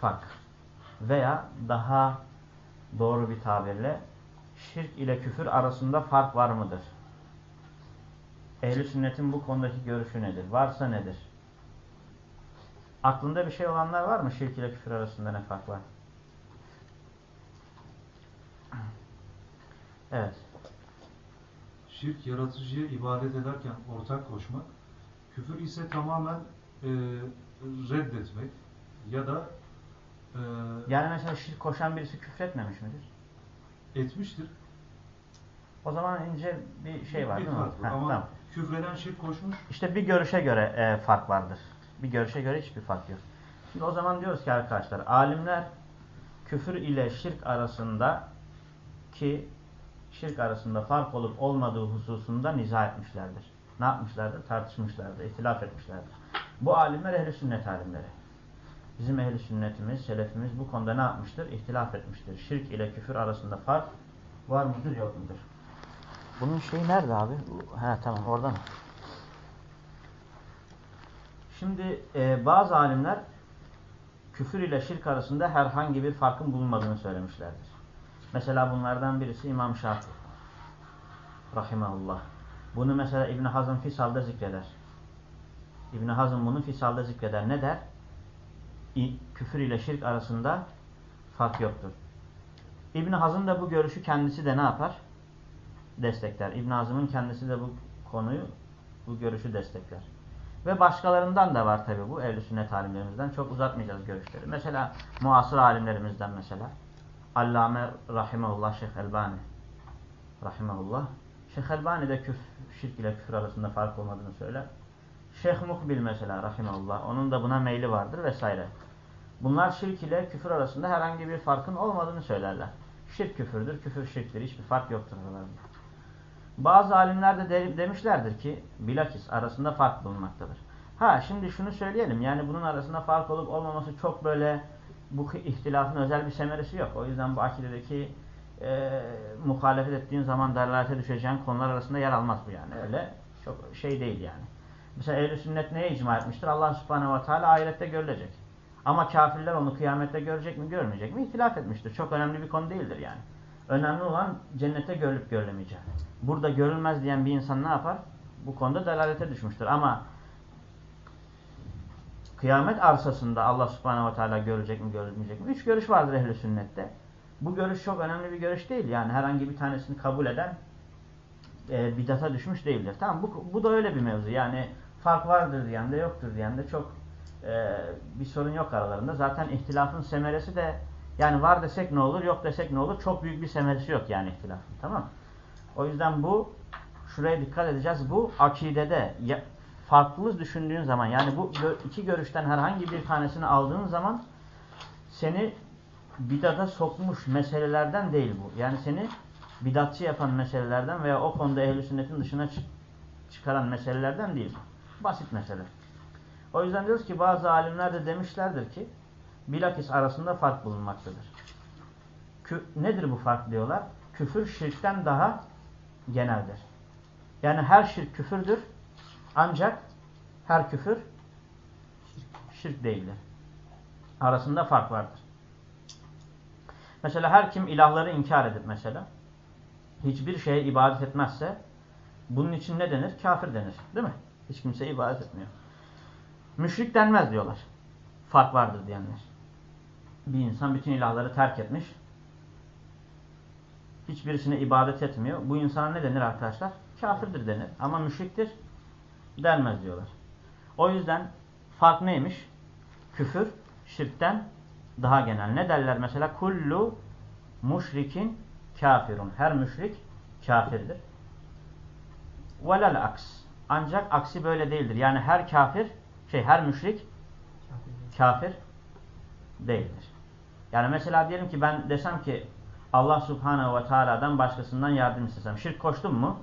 fark. Veya daha doğru bir tabirle şirk ile küfür arasında fark var mıdır? Ehli sünnetin bu konudaki görüşü nedir? Varsa nedir? Aklında bir şey olanlar var mı? Şirk ile küfür arasında ne fark var? Evet. Şirk yaratıcıya ibadet ederken ortak koşmak, küfür ise tamamen e, reddetmek ya da e, Yani mesela şirk koşan birisi küfretmemiş midir? etmiştir. O zaman ince bir şey var bir değil mi? fark var. Ha, Ama tamam. küfreden şirk koşmuş, İşte bir görüşe göre e, fark vardır. Bir görüşe göre hiçbir fark yok. Şimdi o zaman diyoruz ki arkadaşlar, alimler küfür ile şirk arasında ki şirk arasında fark olup olmadığı hususunda nizah etmişlerdir. Ne yapmışlardır? Tartışmışlardır, ihtilaf etmişlerdir. Bu alimler ehli sünnet alimleri. Bizim ehli sünnetimiz, selefimiz bu konuda ne yapmıştır? İhtilaf etmiştir. Şirk ile küfür arasında fark var mıdır, yok mudur? Bunun şeyi nerede abi? Ha tamam orada mı? Şimdi e, bazı alimler küfür ile şirk arasında herhangi bir farkın bulunmadığını söylemişlerdir. Mesela bunlardan birisi İmam Şafii. Rahimahullah. Bunu mesela İbn Hazm Fisal'da zikreder. İbn Hazm bunu Fisal'da zikreder. Ne der? Küfür ile şirk arasında fark yoktur. İbn Hazm da bu görüşü kendisi de ne yapar? Destekler. İbn Hazm'ın kendisi de bu konuyu, bu görüşü destekler. Ve başkalarından da var tabi bu ehl sünnet alimlerimizden. Çok uzatmayacağız görüşleri. Mesela muasır alimlerimizden mesela. Allame Rahimahullah Şeyh Elbani. Rahimahullah. Şeyh Elbani de küf, şirk ile küfür arasında fark olmadığını söyler. Şeyh Mukbil mesela Rahimahullah. Onun da buna meyli vardır vesaire. Bunlar şirk ile küfür arasında herhangi bir farkın olmadığını söylerler. Şirk küfürdür, küfür şirktir. Hiçbir fark yoktur aralarında. Bazı alimler de, de demişlerdir ki bilakis arasında fark bulunmaktadır. Ha şimdi şunu söyleyelim yani bunun arasında fark olup olmaması çok böyle bu ihtilafın özel bir semeresi yok. O yüzden bu akidedeki e, muhalefet ettiğin zaman dalalete düşeceğin konular arasında yer almaz bu yani. Öyle çok şey değil yani. Mesela ehl sünnet neye icma etmiştir? Allah subhanehu ve teala ahirette görülecek. Ama kafirler onu kıyamette görecek mi görmeyecek mi? İhtilaf etmiştir. Çok önemli bir konu değildir yani. Önemli olan cennete görülüp görülemeyeceği. Burada görülmez diyen bir insan ne yapar? Bu konuda delalete düşmüştür. Ama kıyamet arsasında Allah subhanehu ve teala görecek mi görülmeyecek mi? Üç görüş vardır ehli sünnette. Bu görüş çok önemli bir görüş değil. Yani herhangi bir tanesini kabul eden e, bidata düşmüş değildir. Tamam bu, bu da öyle bir mevzu. Yani fark vardır diyen de yoktur diyen de çok e, bir sorun yok aralarında. Zaten ihtilafın semeresi de yani var desek ne olur yok desek ne olur çok büyük bir semeresi yok yani ihtilafın. Tamam O yüzden bu şuraya dikkat edeceğiz. Bu akidede ya, farklı düşündüğün zaman yani bu iki görüşten herhangi bir tanesini aldığın zaman seni bidata sokmuş meselelerden değil bu. Yani seni bidatçı yapan meselelerden veya o konuda ehl sünnetin dışına çıkaran meselelerden değil. Basit mesele. O yüzden diyoruz ki bazı alimler de demişlerdir ki bilakis arasında fark bulunmaktadır. Kü nedir bu fark diyorlar? Küfür şirkten daha geneldir. Yani her şirk küfürdür. Ancak her küfür şirk değildir. Arasında fark vardır. Mesela her kim ilahları inkar edip mesela hiçbir şeye ibadet etmezse bunun için ne denir? Kafir denir. Değil mi? Hiç kimseye ibadet etmiyor. Müşrik denmez diyorlar. Fark vardır diyenler. Bir insan bütün ilahları terk etmiş. Hiçbirisine ibadet etmiyor. Bu insana ne denir arkadaşlar? Kafirdir denir. Ama müşriktir denmez diyorlar. O yüzden fark neymiş? Küfür şirkten daha genel. Ne derler mesela? Kullu müşrikin kafirun. Her müşrik kafirdir. Velel aks. Ancak aksi böyle değildir. Yani her kafir, şey her müşrik kafir değildir. Yani mesela diyelim ki ben desem ki Allah Subhanahu ve Teala'dan başkasından yardım istesem. Şirk koştum mu?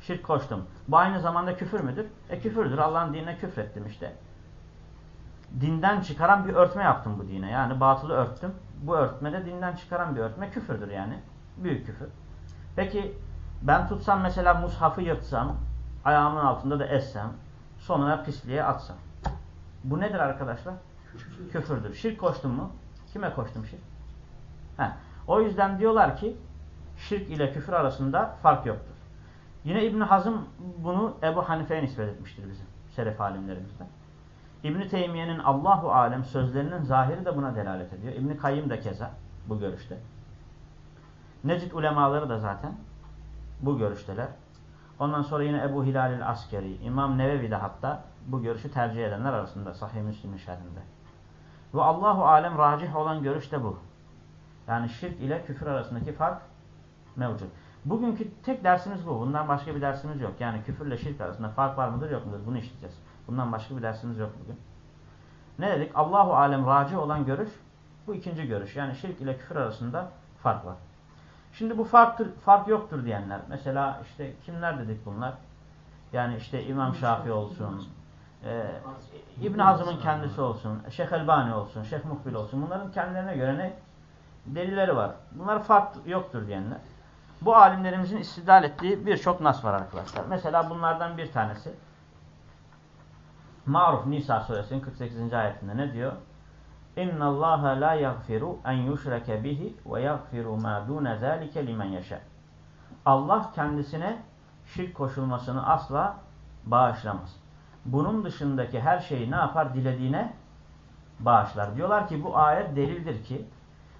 Şirk koştum. Bu aynı zamanda küfür müdür? E küfürdür. Allah'ın dinine küfrettim işte. Dinden çıkaran bir örtme yaptım bu dine. Yani batılı örttüm. Bu örtme de dinden çıkaran bir örtme küfürdür yani. Büyük küfür. Peki ben tutsam mesela mushafı yırtsam, ayağımın altında da essem, sonuna pisliğe atsam. Bu nedir arkadaşlar? Küfürdür. Şirk koştun mu? Kime koştum şirk? Heh. O yüzden diyorlar ki şirk ile küfür arasında fark yoktur. Yine İbn Hazım bunu Ebu Hanife'ye nispet etmiştir bizim selef alimlerimizden. İbn Teymiye'nin Allahu alem sözlerinin zahiri de buna delalet ediyor. İbn Kayyim de keza bu görüşte. Necid ulemaları da zaten bu görüşteler. Ondan sonra yine Ebu Hilal'il Askeri, İmam Nevevi de hatta bu görüşü tercih edenler arasında Sahih Müslim'in şerhinde. Ve Allahu alem racih olan görüş de bu. Yani şirk ile küfür arasındaki fark mevcut. Bugünkü tek dersimiz bu. Bundan başka bir dersimiz yok. Yani küfürle şirk arasında fark var mıdır yok mudur? Bunu işleyeceğiz. Bundan başka bir dersimiz yok bugün. Ne dedik? Allahu alem raci olan görüş bu ikinci görüş. Yani şirk ile küfür arasında fark var. Şimdi bu farktır, fark yoktur diyenler. Mesela işte kimler dedik bunlar? Yani işte İmam Şafii olsun, e, İbn Hazm'ın kendisi olsun, Şeyh Elbani olsun, Şeyh Muhbil olsun. Bunların kendilerine göre ne? Delilleri var. Bunlar fark yoktur diyenler. Bu alimlerimizin istidlal ettiği birçok nas var arkadaşlar. Mesela bunlardan bir tanesi Maruf Nisa suresinin 48. ayetinde ne diyor? Allah la yaghfiru en yushrake bihi ve yaghfiru ma dun zalika limen yasha. Allah kendisine şirk koşulmasını asla bağışlamaz. Bunun dışındaki her şeyi ne yapar? Dilediğine bağışlar. Diyorlar ki bu ayet delildir ki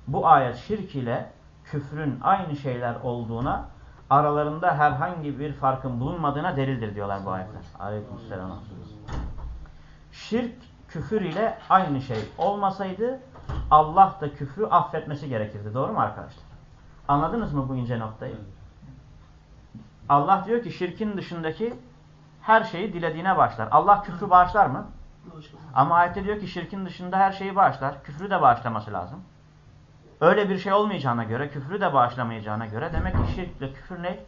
bu ayet şirk ile küfrün aynı şeyler olduğuna aralarında herhangi bir farkın bulunmadığına delildir diyorlar bu ayetler. Aleykümselam. Şirk küfür ile aynı şey olmasaydı Allah da küfrü affetmesi gerekirdi. Doğru mu arkadaşlar? Anladınız mı bu ince noktayı? Allah diyor ki şirkin dışındaki her şeyi dilediğine başlar. Allah küfrü bağışlar mı? Ama ayette diyor ki şirkin dışında her şeyi bağışlar. Küfrü de bağışlaması lazım. Öyle bir şey olmayacağına göre, küfrü de bağışlamayacağına göre demek ki şirkle küfür ne?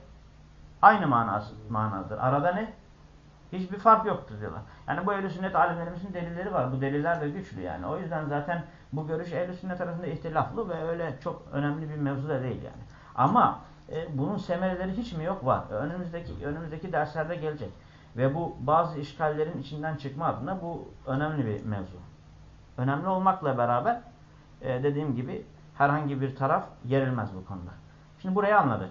Aynı manası, manadır. Arada ne? Hiçbir fark yoktur diyorlar. Yani bu ehl sünnet alimlerimizin delilleri var. Bu deliller de güçlü yani. O yüzden zaten bu görüş ehl sünnet arasında ihtilaflı ve öyle çok önemli bir mevzu da değil yani. Ama e, bunun semereleri hiç mi yok? Var. Önümüzdeki önümüzdeki derslerde gelecek. Ve bu bazı işgallerin içinden çıkma adına bu önemli bir mevzu. Önemli olmakla beraber e, dediğim gibi herhangi bir taraf gerilmez bu konuda. Şimdi burayı anladık.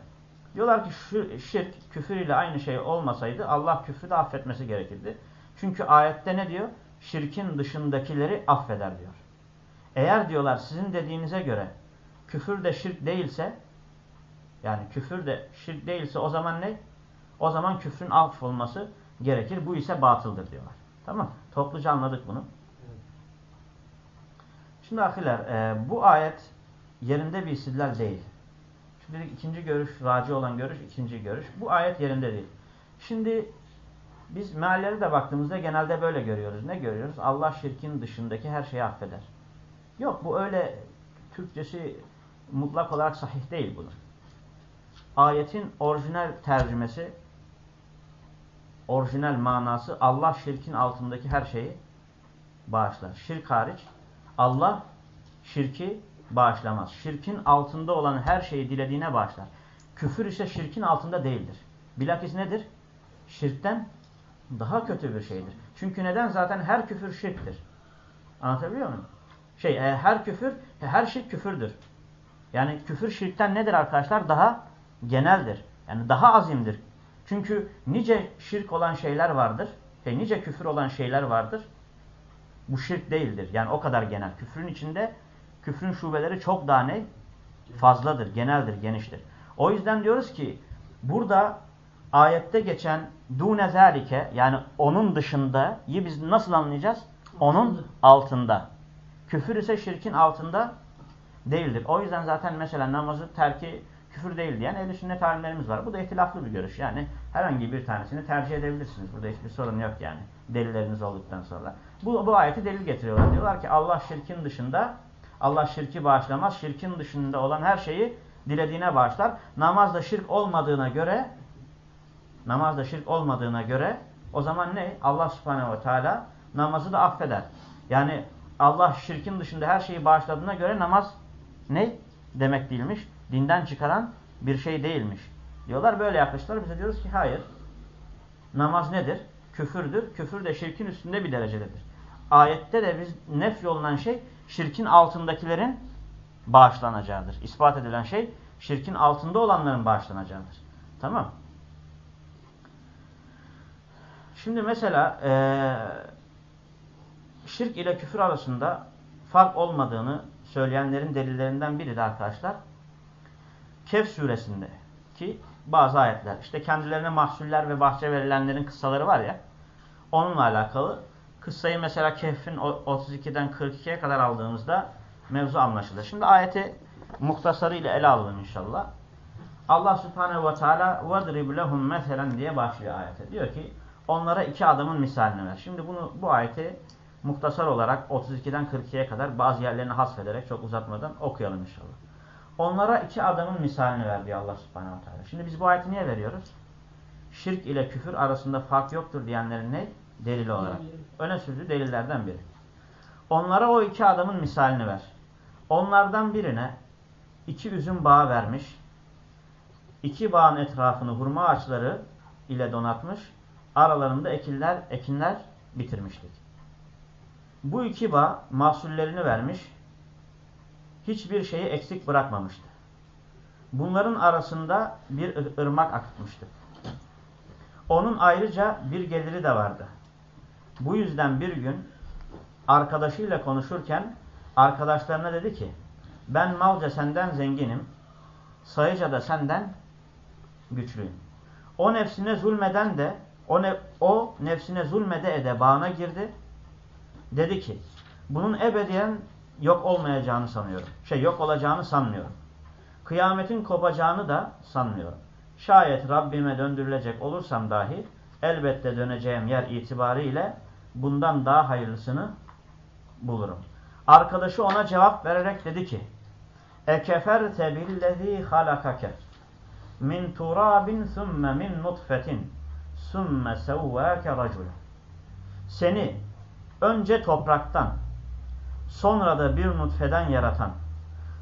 Diyorlar ki şu şirk küfür ile aynı şey olmasaydı Allah küfrü de affetmesi gerekirdi. Çünkü ayette ne diyor? Şirkin dışındakileri affeder diyor. Eğer diyorlar sizin dediğinize göre küfür de şirk değilse yani küfür de şirk değilse o zaman ne? O zaman küfrün affolması gerekir. Bu ise batıldır diyorlar. Tamam Topluca anladık bunu. Şimdi ahiler e, bu ayet yerinde bir istidlal değil. Dedik ikinci görüş, raci olan görüş, ikinci görüş. Bu ayet yerinde değil. Şimdi biz meallere de baktığımızda genelde böyle görüyoruz. Ne görüyoruz? Allah şirkin dışındaki her şeyi affeder. Yok bu öyle Türkçesi mutlak olarak sahih değil bunun. Ayetin orijinal tercümesi, orijinal manası Allah şirkin altındaki her şeyi bağışlar. Şirk hariç Allah şirki bağışlamaz. Şirkin altında olan her şeyi dilediğine bağışlar. Küfür ise şirkin altında değildir. Bilakis nedir? Şirkten daha kötü bir şeydir. Çünkü neden? Zaten her küfür şirktir. Anlatabiliyor muyum? Şey, e, her küfür, her şirk küfürdür. Yani küfür şirkten nedir arkadaşlar? Daha geneldir. Yani daha azimdir. Çünkü nice şirk olan şeyler vardır. Şey, nice küfür olan şeyler vardır. Bu şirk değildir. Yani o kadar genel. Küfrün içinde küfrün şubeleri çok daha ne? Fazladır, geneldir, geniştir. O yüzden diyoruz ki burada ayette geçen dune zalike yani onun dışında biz nasıl anlayacağız? Onun altında. Küfür ise şirkin altında değildir. O yüzden zaten mesela namazı terki küfür değil diyen ehl sünnet alimlerimiz var. Bu da ihtilaflı bir görüş. Yani herhangi bir tanesini tercih edebilirsiniz. Burada hiçbir sorun yok yani. Delilleriniz olduktan sonra. Bu, bu ayeti delil getiriyorlar. Diyorlar ki Allah şirkin dışında Allah şirki bağışlamaz. Şirkin dışında olan her şeyi dilediğine bağışlar. Namazda şirk olmadığına göre namazda şirk olmadığına göre o zaman ne? Allah subhanehu ve teala namazı da affeder. Yani Allah şirkin dışında her şeyi bağışladığına göre namaz ne? Demek değilmiş. Dinden çıkaran bir şey değilmiş. Diyorlar böyle yaklaştılar. Bize diyoruz ki hayır. Namaz nedir? Küfürdür. Küfür de şirkin üstünde bir derecededir. ayette de biz nef yolunan şey şirkin altındakilerin bağışlanacağıdır. İspat edilen şey şirkin altında olanların bağışlanacağıdır. Tamam Şimdi mesela ee, şirk ile küfür arasında fark olmadığını söyleyenlerin delillerinden biri de arkadaşlar Kehf suresinde ki bazı ayetler işte kendilerine mahsuller ve bahçe verilenlerin kıssaları var ya onunla alakalı kıssayı mesela Kehf'in 32'den 42'ye kadar aldığımızda mevzu anlaşılır. Şimdi ayeti muhtasarı ile ele alalım inşallah. Allah subhanehu ve teala وَضْرِبْ لَهُمْ مَثَلًا diye başlıyor ayete. Diyor ki onlara iki adamın misalini ver. Şimdi bunu bu ayeti muhtasar olarak 32'den 42'ye kadar bazı yerlerini hasfederek çok uzatmadan okuyalım inşallah. Onlara iki adamın misalini verdi Allah subhanehu ve teala. Şimdi biz bu ayeti niye veriyoruz? Şirk ile küfür arasında fark yoktur diyenlerin ne? Delili olarak. Öne sürdüğü delillerden biri. Onlara o iki adamın misalini ver. Onlardan birine iki üzüm bağı vermiş. İki bağın etrafını hurma ağaçları ile donatmış. Aralarında ekinler, ekinler bitirmiştik. Bu iki bağ mahsullerini vermiş. Hiçbir şeyi eksik bırakmamıştı. Bunların arasında bir ırmak akıtmıştı. Onun ayrıca bir geliri de vardı. Bu yüzden bir gün arkadaşıyla konuşurken arkadaşlarına dedi ki ben malca senden zenginim, sayıca da senden güçlüyüm. O nefsine zulmeden de o, ne, o nefsine zulmede ede bağına girdi. Dedi ki bunun ebediyen yok olmayacağını sanıyorum. Şey yok olacağını sanmıyorum. Kıyametin kopacağını da sanmıyorum. Şayet Rabbime döndürülecek olursam dahi elbette döneceğim yer itibariyle bundan daha hayırlısını bulurum. Arkadaşı ona cevap vererek dedi ki Ekeferte billezî halakake min turabin thumme min nutfetin thumme sevvâke racule Seni önce topraktan sonra da bir nutfeden yaratan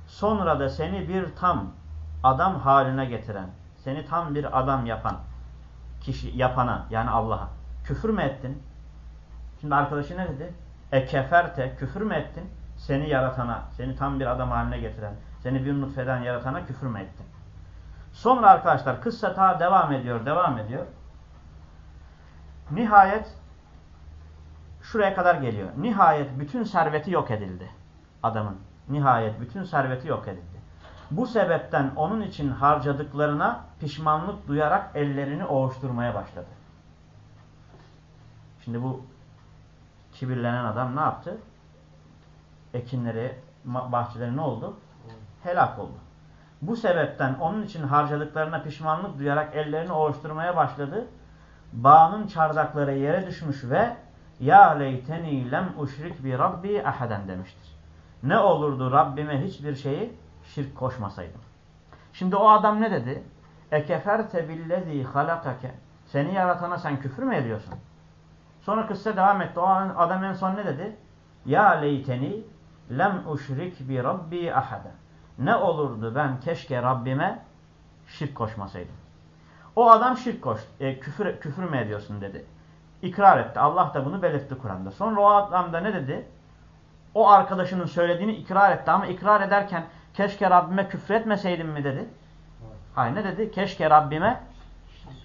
sonra da seni bir tam adam haline getiren seni tam bir adam yapan kişi yapana yani Allah'a küfür mü ettin? Şimdi arkadaşı ne dedi? E keferte küfür mü ettin? Seni yaratana, seni tam bir adam haline getiren, seni bir nutfeden yaratana küfür mü ettin? Sonra arkadaşlar kıssa ta devam ediyor, devam ediyor. Nihayet şuraya kadar geliyor. Nihayet bütün serveti yok edildi adamın. Nihayet bütün serveti yok edildi. Bu sebepten onun için harcadıklarına pişmanlık duyarak ellerini oğuşturmaya başladı. Şimdi bu kibirlenen adam ne yaptı? Ekinleri, bahçeleri ne oldu? Helak oldu. Bu sebepten onun için harcadıklarına pişmanlık duyarak ellerini oğuşturmaya başladı. Bağının çardakları yere düşmüş ve ya leyteni lem uşrik bi rabbi ahaden demiştir. Ne olurdu Rabbime hiçbir şeyi şirk koşmasaydım. Şimdi o adam ne dedi? Ekeferte billezî halakake. Seni yaratana sen küfür mü ediyorsun? Sonra kıssa devam etti. O adam en son ne dedi? Ya leyteni lem uşrik bi rabbi ahada. Ne olurdu ben keşke Rabbime şirk koşmasaydım. O adam şirk koş, e, küfür, küfür mü ediyorsun dedi. İkrar etti. Allah da bunu belirtti Kur'an'da. Sonra o adam da ne dedi? O arkadaşının söylediğini ikrar etti ama ikrar ederken keşke Rabbime küfretmeseydim mi dedi. Hayır ne dedi? Keşke Rabbime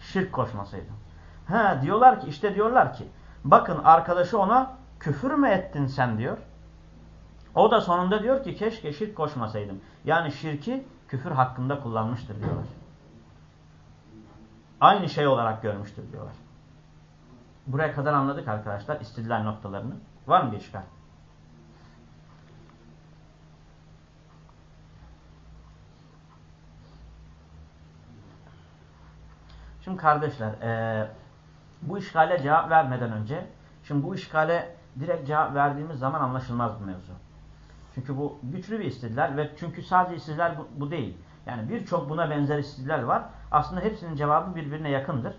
şirk koşmasaydım. Ha diyorlar ki işte diyorlar ki bakın arkadaşı ona küfür mü ettin sen diyor. O da sonunda diyor ki keşke şirk koşmasaydım. Yani şirki küfür hakkında kullanmıştır diyorlar. Aynı şey olarak görmüştür diyorlar. Buraya kadar anladık arkadaşlar istidlal noktalarını. Var mı bir işgal? Şimdi kardeşler bu işgale cevap vermeden önce şimdi bu işgale direkt cevap verdiğimiz zaman anlaşılmaz bu mevzu. Çünkü bu güçlü bir istidlal ve çünkü sadece istidlal bu, bu değil. Yani birçok buna benzer istidlal var. Aslında hepsinin cevabı birbirine yakındır.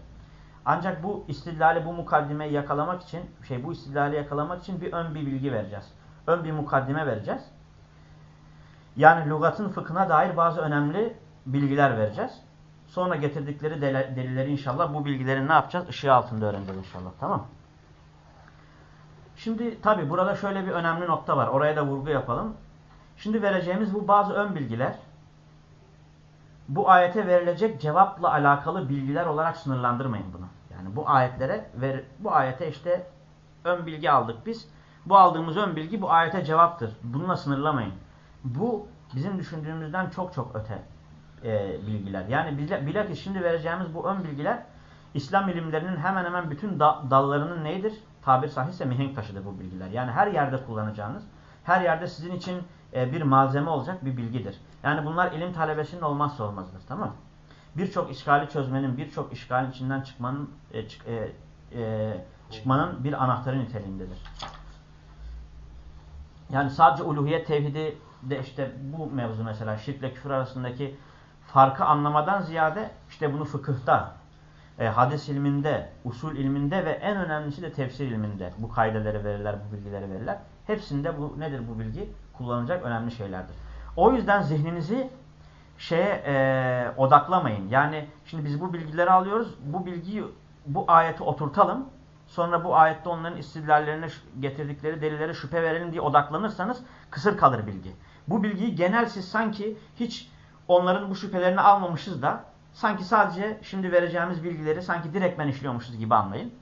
Ancak bu istidlali, bu mukaddimeyi yakalamak için, şey bu istidlali yakalamak için bir ön bir bilgi vereceğiz. Ön bir mukaddime vereceğiz. Yani lügatın fıkhına dair bazı önemli bilgiler vereceğiz. Sonra getirdikleri delilleri inşallah bu bilgileri ne yapacağız? Işığı altında öğreneceğiz inşallah. Tamam Şimdi tabi burada şöyle bir önemli nokta var. Oraya da vurgu yapalım. Şimdi vereceğimiz bu bazı ön bilgiler bu ayete verilecek cevapla alakalı bilgiler olarak sınırlandırmayın bunu. Yani bu ayetlere ver, bu ayete işte ön bilgi aldık biz. Bu aldığımız ön bilgi bu ayete cevaptır. Bununla sınırlamayın. Bu bizim düşündüğümüzden çok çok öte e, bilgiler. Yani bilakis şimdi vereceğimiz bu ön bilgiler İslam ilimlerinin hemen hemen bütün da, dallarının neydir? Tabir sahihse mihenk taşıdır bu bilgiler. Yani her yerde kullanacağınız, her yerde sizin için e, bir malzeme olacak bir bilgidir. Yani bunlar ilim talebesinin olmazsa olmazdır. Tamam Birçok işgali çözmenin, birçok işgalin içinden çıkmanın e, çık, e, e, çıkmanın bir anahtarı niteliğindedir. Yani sadece uluhiyet tevhidi de işte bu mevzu mesela şirkle küfür arasındaki farkı anlamadan ziyade işte bunu fıkıhta, e, hadis ilminde, usul ilminde ve en önemlisi de tefsir ilminde bu kaydeleri verirler, bu bilgileri verirler. Hepsinde bu nedir bu bilgi? Kullanılacak önemli şeylerdir. O yüzden zihninizi şeye e, odaklamayın. Yani şimdi biz bu bilgileri alıyoruz. Bu bilgiyi bu ayete oturtalım. Sonra bu ayette onların istidlallerine getirdikleri delillere şüphe verelim diye odaklanırsanız kısır kalır bilgi. Bu bilgiyi genel siz sanki hiç onların bu şüphelerini almamışız da sanki sadece şimdi vereceğimiz bilgileri sanki direktmen işliyormuşuz gibi anlayın.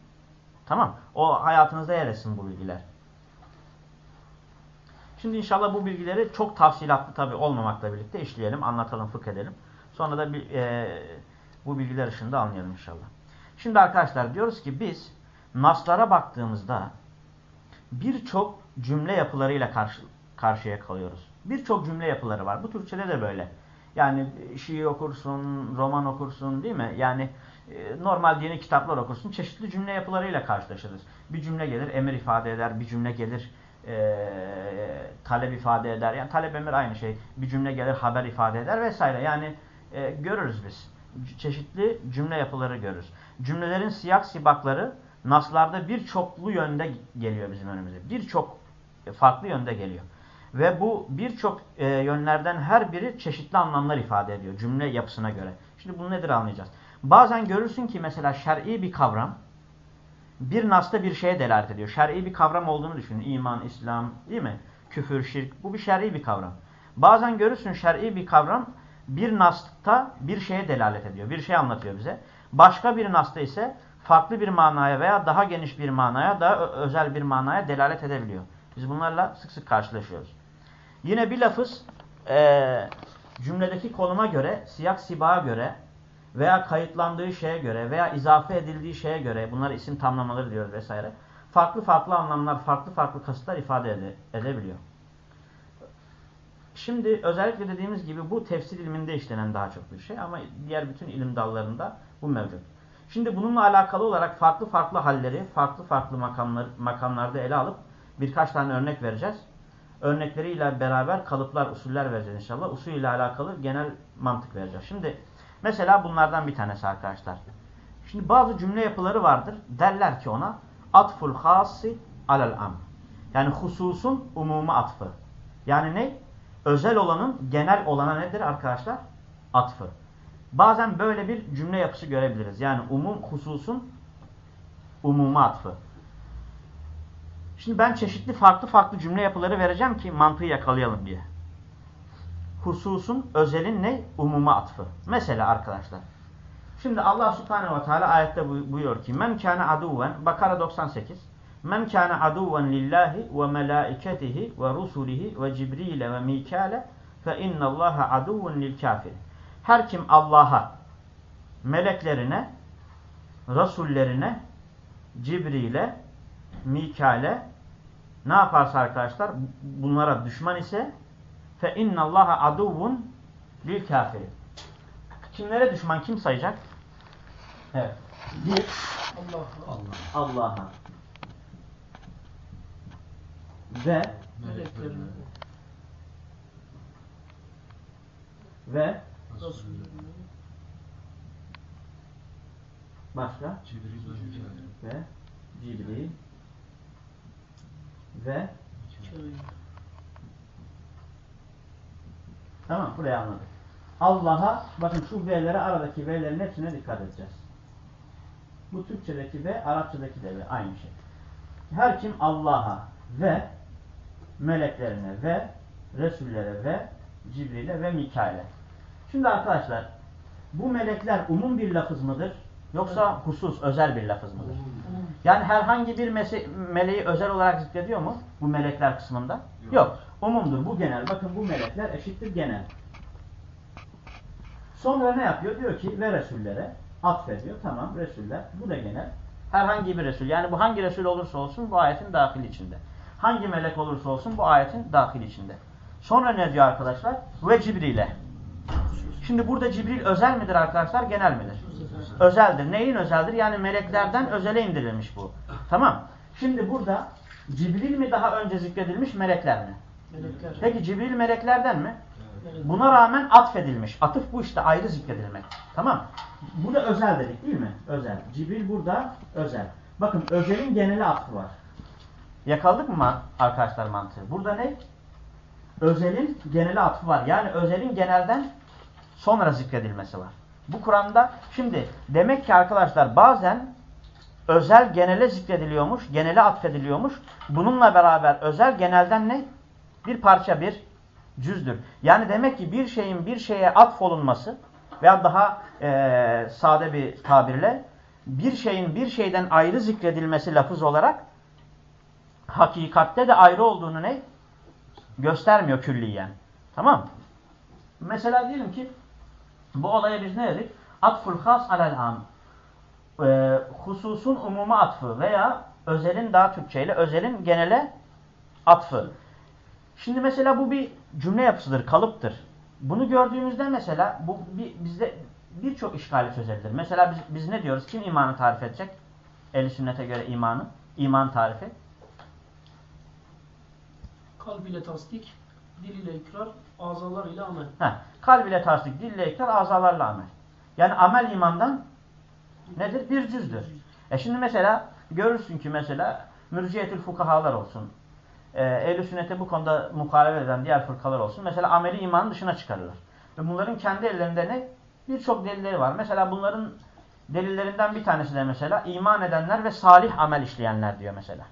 Tamam. O hayatınızda yer etsin bu bilgiler. Şimdi inşallah bu bilgileri çok tafsilatlı tabi olmamakla birlikte işleyelim, anlatalım, fıkh edelim. Sonra da bir, e, bu bilgiler ışığında anlayalım inşallah. Şimdi arkadaşlar diyoruz ki biz naslara baktığımızda birçok cümle yapılarıyla karşı, karşıya kalıyoruz. Birçok cümle yapıları var. Bu Türkçede de böyle. Yani şiir okursun, roman okursun değil mi? Yani e, normal dini kitaplar okursun. Çeşitli cümle yapılarıyla karşılaşırız. Bir cümle gelir emir ifade eder, bir cümle gelir e, talep ifade eder. Yani talep emir aynı şey. Bir cümle gelir haber ifade eder vesaire. Yani e, görürüz biz. Çeşitli cümle yapıları görürüz. Cümlelerin siyak sibakları naslarda birçoklu yönde geliyor bizim önümüze. Birçok farklı yönde geliyor. Ve bu birçok e, yönlerden her biri çeşitli anlamlar ifade ediyor cümle yapısına göre. Şimdi bunu nedir anlayacağız. Bazen görürsün ki mesela şer'i bir kavram bir nasta bir şeye delalet ediyor. Şer'i bir kavram olduğunu düşünün. İman, İslam değil mi? Küfür, şirk. Bu bir şer'i bir kavram. Bazen görürsün şer'i bir kavram bir nasta bir şeye delalet ediyor. Bir şey anlatıyor bize. Başka bir nasta ise farklı bir manaya veya daha geniş bir manaya, daha özel bir manaya delalet edebiliyor. Biz bunlarla sık sık karşılaşıyoruz. Yine bir lafız e, cümledeki konuma göre, siyak sibaha göre veya kayıtlandığı şeye göre veya izafe edildiği şeye göre bunlar isim tamlamaları diyoruz vesaire. Farklı farklı anlamlar, farklı farklı kasıtlar ifade ede, edebiliyor. Şimdi özellikle dediğimiz gibi bu tefsir ilminde işlenen daha çok bir şey ama diğer bütün ilim dallarında bu mevcut. Şimdi bununla alakalı olarak farklı farklı halleri, farklı farklı makamlar, makamlarda ele alıp birkaç tane örnek vereceğiz. Örnekleriyle beraber kalıplar, usuller vereceğiz inşallah. Usul ile alakalı genel mantık vereceğiz. Şimdi Mesela bunlardan bir tanesi arkadaşlar. Şimdi bazı cümle yapıları vardır. Derler ki ona atful hasi alel am. Yani hususun umuma atfı. Yani ne? Özel olanın genel olana nedir arkadaşlar? Atfı. Bazen böyle bir cümle yapısı görebiliriz. Yani umum hususun umuma atfı. Şimdi ben çeşitli farklı farklı cümle yapıları vereceğim ki mantığı yakalayalım diye hususun, özelin ne? Umuma atfı. Mesela arkadaşlar. Şimdi Allah subhanehu ve teala ayette buyuruyor ki Men kâne aduven Bakara 98 Men kâne aduven lillahi ve melâiketihi ve rusulihi ve cibrile ve mikâle fe innallâhe aduven lil kafir. Her kim Allah'a, meleklerine, rasullerine, Cibril'e, Mikale ne yaparsa arkadaşlar bunlara düşman ise fe innallaha aduvun lil kafirin. Kimlere düşman kim sayacak? Evet. Bir Allah'a Allah. ve meleklerine ve başka Cibril ve Cibril ve Tamam buraya anladık. Allah'a bakın şu V'lere aradaki V'lerin hepsine dikkat edeceğiz. Bu Türkçedeki V, Arapçadaki de V aynı şey. her kim Allah'a ve meleklerine ve Resullere ve Cibril'e ve Mikail'e. Şimdi arkadaşlar bu melekler umum bir lafız mıdır? Yoksa husus, özel bir lafız mıdır? Yani herhangi bir meleği özel olarak zikrediyor mu? Bu melekler kısmında? Yok. Yok. Umumdur. Bu genel. Bakın bu melekler eşittir genel. Sonra ne yapıyor? Diyor ki ve Resullere atfediyor. Tamam Resuller. Bu da genel. Herhangi bir Resul. Yani bu hangi Resul olursa olsun bu ayetin dahil içinde. Hangi melek olursa olsun bu ayetin dahil içinde. Sonra ne diyor arkadaşlar? Ve Cibril'e. Şimdi burada Cibril özel midir arkadaşlar? Genel midir? Özeldir. Neyin özeldir? Yani meleklerden özele indirilmiş bu. Tamam. Şimdi burada Cibril mi daha önce zikredilmiş melekler mi? Melekler. Peki Cibril meleklerden mi? Buna rağmen atfedilmiş. Atıf bu işte ayrı zikredilmek. Tamam. Bu da özel dedik değil mi? Özel. Cibril burada özel. Bakın özelin geneli atfı var. Yakaladık mı arkadaşlar mantığı? Burada ne? Özelin geneli atfı var. Yani özelin genelden sonra zikredilmesi var. Bu Kur'an'da şimdi demek ki arkadaşlar bazen özel genele zikrediliyormuş, genele atfediliyormuş. Bununla beraber özel genelden ne? Bir parça, bir cüzdür. Yani demek ki bir şeyin bir şeye atfolunması veya daha e, sade bir tabirle bir şeyin bir şeyden ayrı zikredilmesi lafız olarak hakikatte de ayrı olduğunu ne? Göstermiyor külliyen. Tamam Mesela diyelim ki bu olaya biz ne dedik? Atful has alel am. Ee, hususun umuma atfı veya özelin daha Türkçe ile özelin genele atfı. Şimdi mesela bu bir cümle yapısıdır, kalıptır. Bunu gördüğümüzde mesela bu bir, bizde birçok işgali çözebilir. Mesela biz, biz ne diyoruz? Kim imanı tarif edecek? Ehl-i sünnete göre imanı. İman tarifi. Kalb ile tasdik, dil ile ikrar, azalar ile amel. Heh, kalb ile tasdik, dil ile ikrar, azalarla amel. Yani amel imandan nedir? Bir cüzdür. E şimdi mesela görürsün ki mesela mürciyetül fukahalar olsun. E, Ehl-i sünnete bu konuda muhalefet eden diğer fırkalar olsun. Mesela ameli imanın dışına çıkarırlar. Ve bunların kendi ellerinde ne? Birçok delilleri var. Mesela bunların delillerinden bir tanesi de mesela iman edenler ve salih amel işleyenler diyor mesela.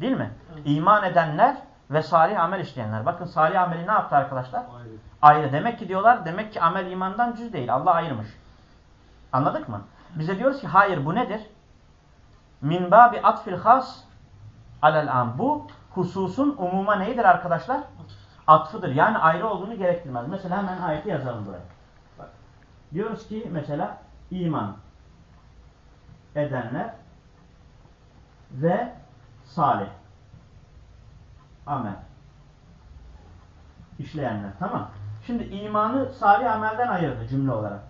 Değil mi? İman edenler ve salih amel işleyenler. Bakın salih ameli ne yaptı arkadaşlar? Ayrı. Ayrı. Demek ki diyorlar, demek ki amel imandan cüz değil. Allah ayırmış. Anladık mı? Bize diyoruz ki hayır bu nedir? Min babi atfil has alel am. Bu hususun umuma neyidir arkadaşlar? Atfıdır. Yani ayrı olduğunu gerektirmez. Mesela hemen ayeti yazalım buraya. Bak. Diyoruz ki mesela iman edenler ve salih amel işleyenler. Tamam. Şimdi imanı salih amelden ayırdı cümle olarak.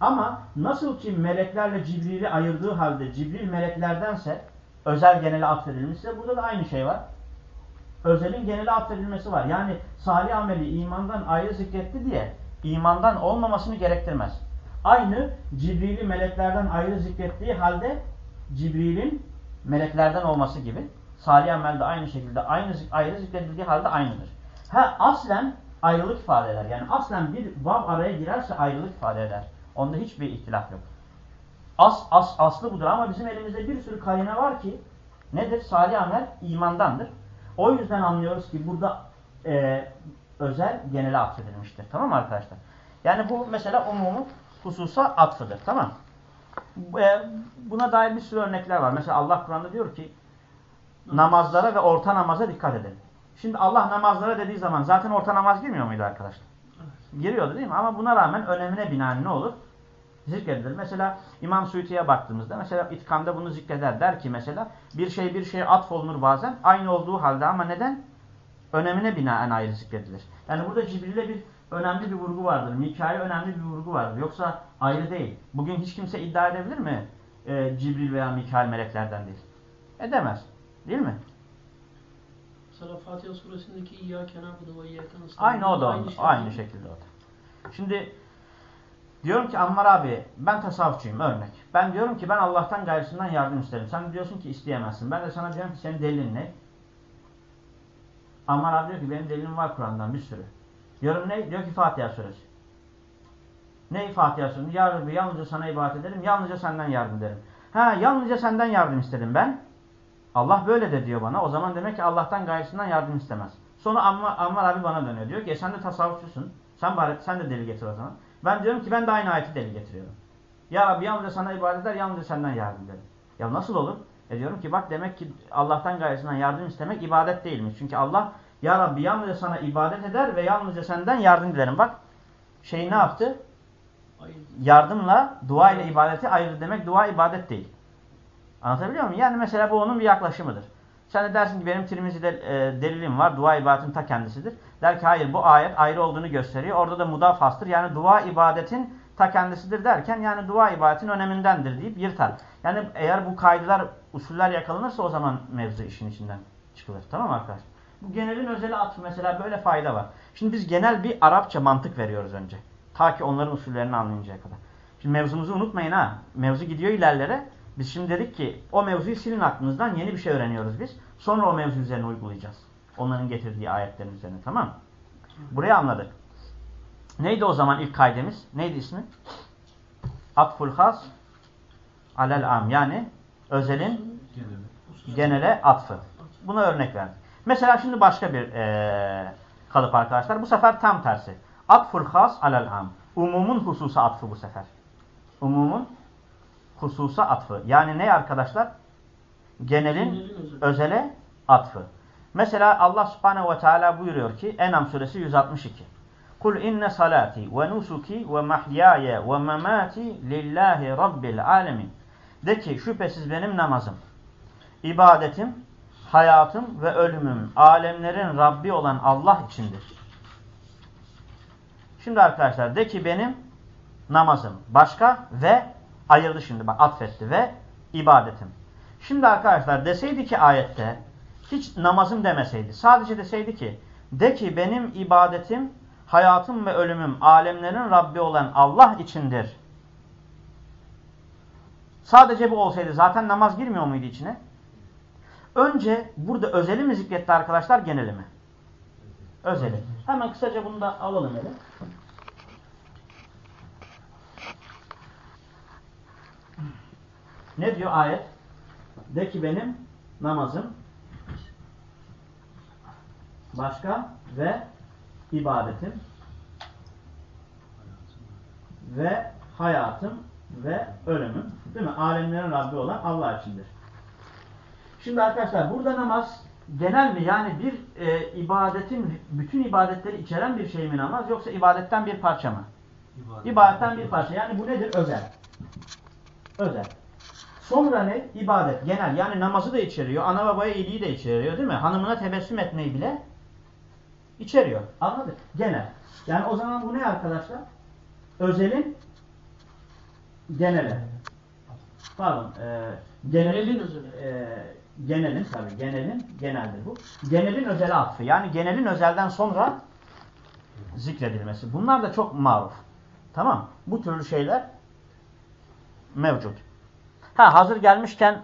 Ama nasıl ki meleklerle Cibril'i ayırdığı halde Cibril meleklerdense özel genele atfedilmişse burada da aynı şey var. Özelin genele atfedilmesi var. Yani salih ameli imandan ayrı zikretti diye imandan olmamasını gerektirmez. Aynı Cibril'i meleklerden ayrı zikrettiği halde Cibril'in meleklerden olması gibi salih amel de aynı şekilde aynı ayrı zikredildiği halde aynıdır. Ha aslen ayrılık ifade eder. Yani aslen bir vav araya girerse ayrılık ifade eder. Onda hiçbir ihtilaf yok. As, as, aslı budur ama bizim elimizde bir sürü kayına var ki nedir? Salih amel imandandır. O yüzden anlıyoruz ki burada e, özel genele atfedilmiştir. Tamam mı arkadaşlar? Yani bu mesela umumu hususa atfıdır. Tamam e, Buna dair bir sürü örnekler var. Mesela Allah Kur'an'da diyor ki namazlara ve orta namaza dikkat edin. Şimdi Allah namazlara dediği zaman zaten orta namaz girmiyor muydu arkadaşlar? Giriyordu değil mi? Ama buna rağmen önemine binaen ne olur? Zikredilir. Mesela İmam Suyuti'ye baktığımızda mesela itkanda bunu zikreder. Der ki mesela bir şey bir şeye atfolunur bazen aynı olduğu halde ama neden? Önemine binaen ayrı zikredilir. Yani burada Cibril'e bir önemli bir vurgu vardır. Mikail'e önemli bir vurgu vardır. Yoksa ayrı değil. Bugün hiç kimse iddia edebilir mi? Ee, Cibril veya Mikail meleklerden değil. Edemez. Değil mi? Mesela Fatiha suresindeki İyyâke nâbudu ve İyyâke Aynı o da aynı, şey aynı şekilde o da. Şimdi diyorum ki Ammar abi ben tasavvufçuyum örnek. Ben diyorum ki ben Allah'tan gayrısından yardım isterim. Sen diyorsun ki isteyemezsin. Ben de sana diyorum ki senin delilin ne? Ammar abi diyor ki benim delilim var Kur'an'dan bir sürü. Diyorum ne? Diyor ki Fatiha suresi. Ne Fatiha suresi? Ya Rabbi yalnızca sana ibadet ederim. Yalnızca senden yardım ederim. Ha yalnızca senden yardım istedim ben. Allah böyle de diyor bana. O zaman demek ki Allah'tan gayesinden yardım istemez. Sonra Ammar, Ammar abi bana dönüyor. Diyor ki e sen de tasavvufçusun. Sen bari sen de deli getir o zaman. Ben diyorum ki ben de aynı ayeti deli getiriyorum. Ya Rabbi yalnızca sana ibadet eder, yalnızca senden yardım ederim. Ya nasıl olur? E diyorum ki bak demek ki Allah'tan gayesinden yardım istemek ibadet değilmiş. Çünkü Allah ya Rabbi yalnızca sana ibadet eder ve yalnızca senden yardım dilerim. Bak şey ne yaptı? Yardımla dua ile ibadeti ayrı demek dua ibadet değil. Anlatabiliyor muyum? Yani mesela bu onun bir yaklaşımıdır. Sen de dersin ki benim Tirmizi'de e, delilim var. Dua ibadetin ta kendisidir. Der ki hayır bu ayet ayrı olduğunu gösteriyor. Orada da mudafastır. Yani dua ibadetin ta kendisidir derken yani dua ibadetin önemindendir deyip yırtar. Yani eğer bu kaydılar, usuller yakalanırsa o zaman mevzu işin içinden çıkılır. Tamam mı arkadaşlar? Bu genelin özeli atfı mesela böyle fayda var. Şimdi biz genel bir Arapça mantık veriyoruz önce. Ta ki onların usullerini anlayıncaya kadar. Şimdi mevzumuzu unutmayın ha. Mevzu gidiyor ilerlere. Biz şimdi dedik ki o mevzuyu silin aklınızdan yeni bir şey öğreniyoruz biz. Sonra o mevzu üzerine uygulayacağız. Onların getirdiği ayetlerin üzerine tamam mı? Burayı anladık. Neydi o zaman ilk kaydemiz? Neydi ismi? Atful has alel am. Yani özelin genele atfı. Buna örnek verdik. Mesela şimdi başka bir eee kalıp arkadaşlar. Bu sefer tam tersi. Atful has alel am. Umumun hususa atfı bu sefer. Umumun hususa atfı. Yani ne arkadaşlar? Genelin Genelin özele atfı. Mesela Allah subhanehu ve teala buyuruyor ki Enam suresi 162. Kul inne salati ve nusuki ve mahyaya ve memati lillahi rabbil alemin. De ki şüphesiz benim namazım, ibadetim, hayatım ve ölümüm alemlerin Rabbi olan Allah içindir. Şimdi arkadaşlar de ki benim namazım başka ve ayırdı şimdi bak atfetti ve ibadetim. Şimdi arkadaşlar deseydi ki ayette hiç namazım demeseydi. Sadece deseydi ki de ki benim ibadetim, hayatım ve ölümüm alemlerin Rabbi olan Allah içindir. Sadece bu olsaydı zaten namaz girmiyor muydu içine? Önce burada özeli mi zikretti arkadaşlar geneli mi? Özeli. Hemen kısaca bunu da alalım hele. Ne diyor ayet? De ki benim namazım başka ve ibadetim ve hayatım ve ölümüm. Değil mi? Alemlerin Rabbi olan Allah içindir. Şimdi arkadaşlar burada namaz genel mi? Yani bir e, ibadetin bütün ibadetleri içeren bir şey mi namaz yoksa ibadetten bir parça mı? İbadet. İbadetten bir parça. Yani bu nedir? Özel. Özel. Sonra ne? İbadet. Genel. Yani namazı da içeriyor. Ana babaya iyiliği de içeriyor değil mi? Hanımına tebessüm etmeyi bile içeriyor. Anladık? Genel. Yani o zaman bu ne arkadaşlar? Özelin genele. Pardon. E, genelin e, genelin tabii genelin geneldir bu. Genelin özele atfı. Yani genelin özelden sonra zikredilmesi. Bunlar da çok maruf. Tamam. Bu türlü şeyler mevcut. Ha hazır gelmişken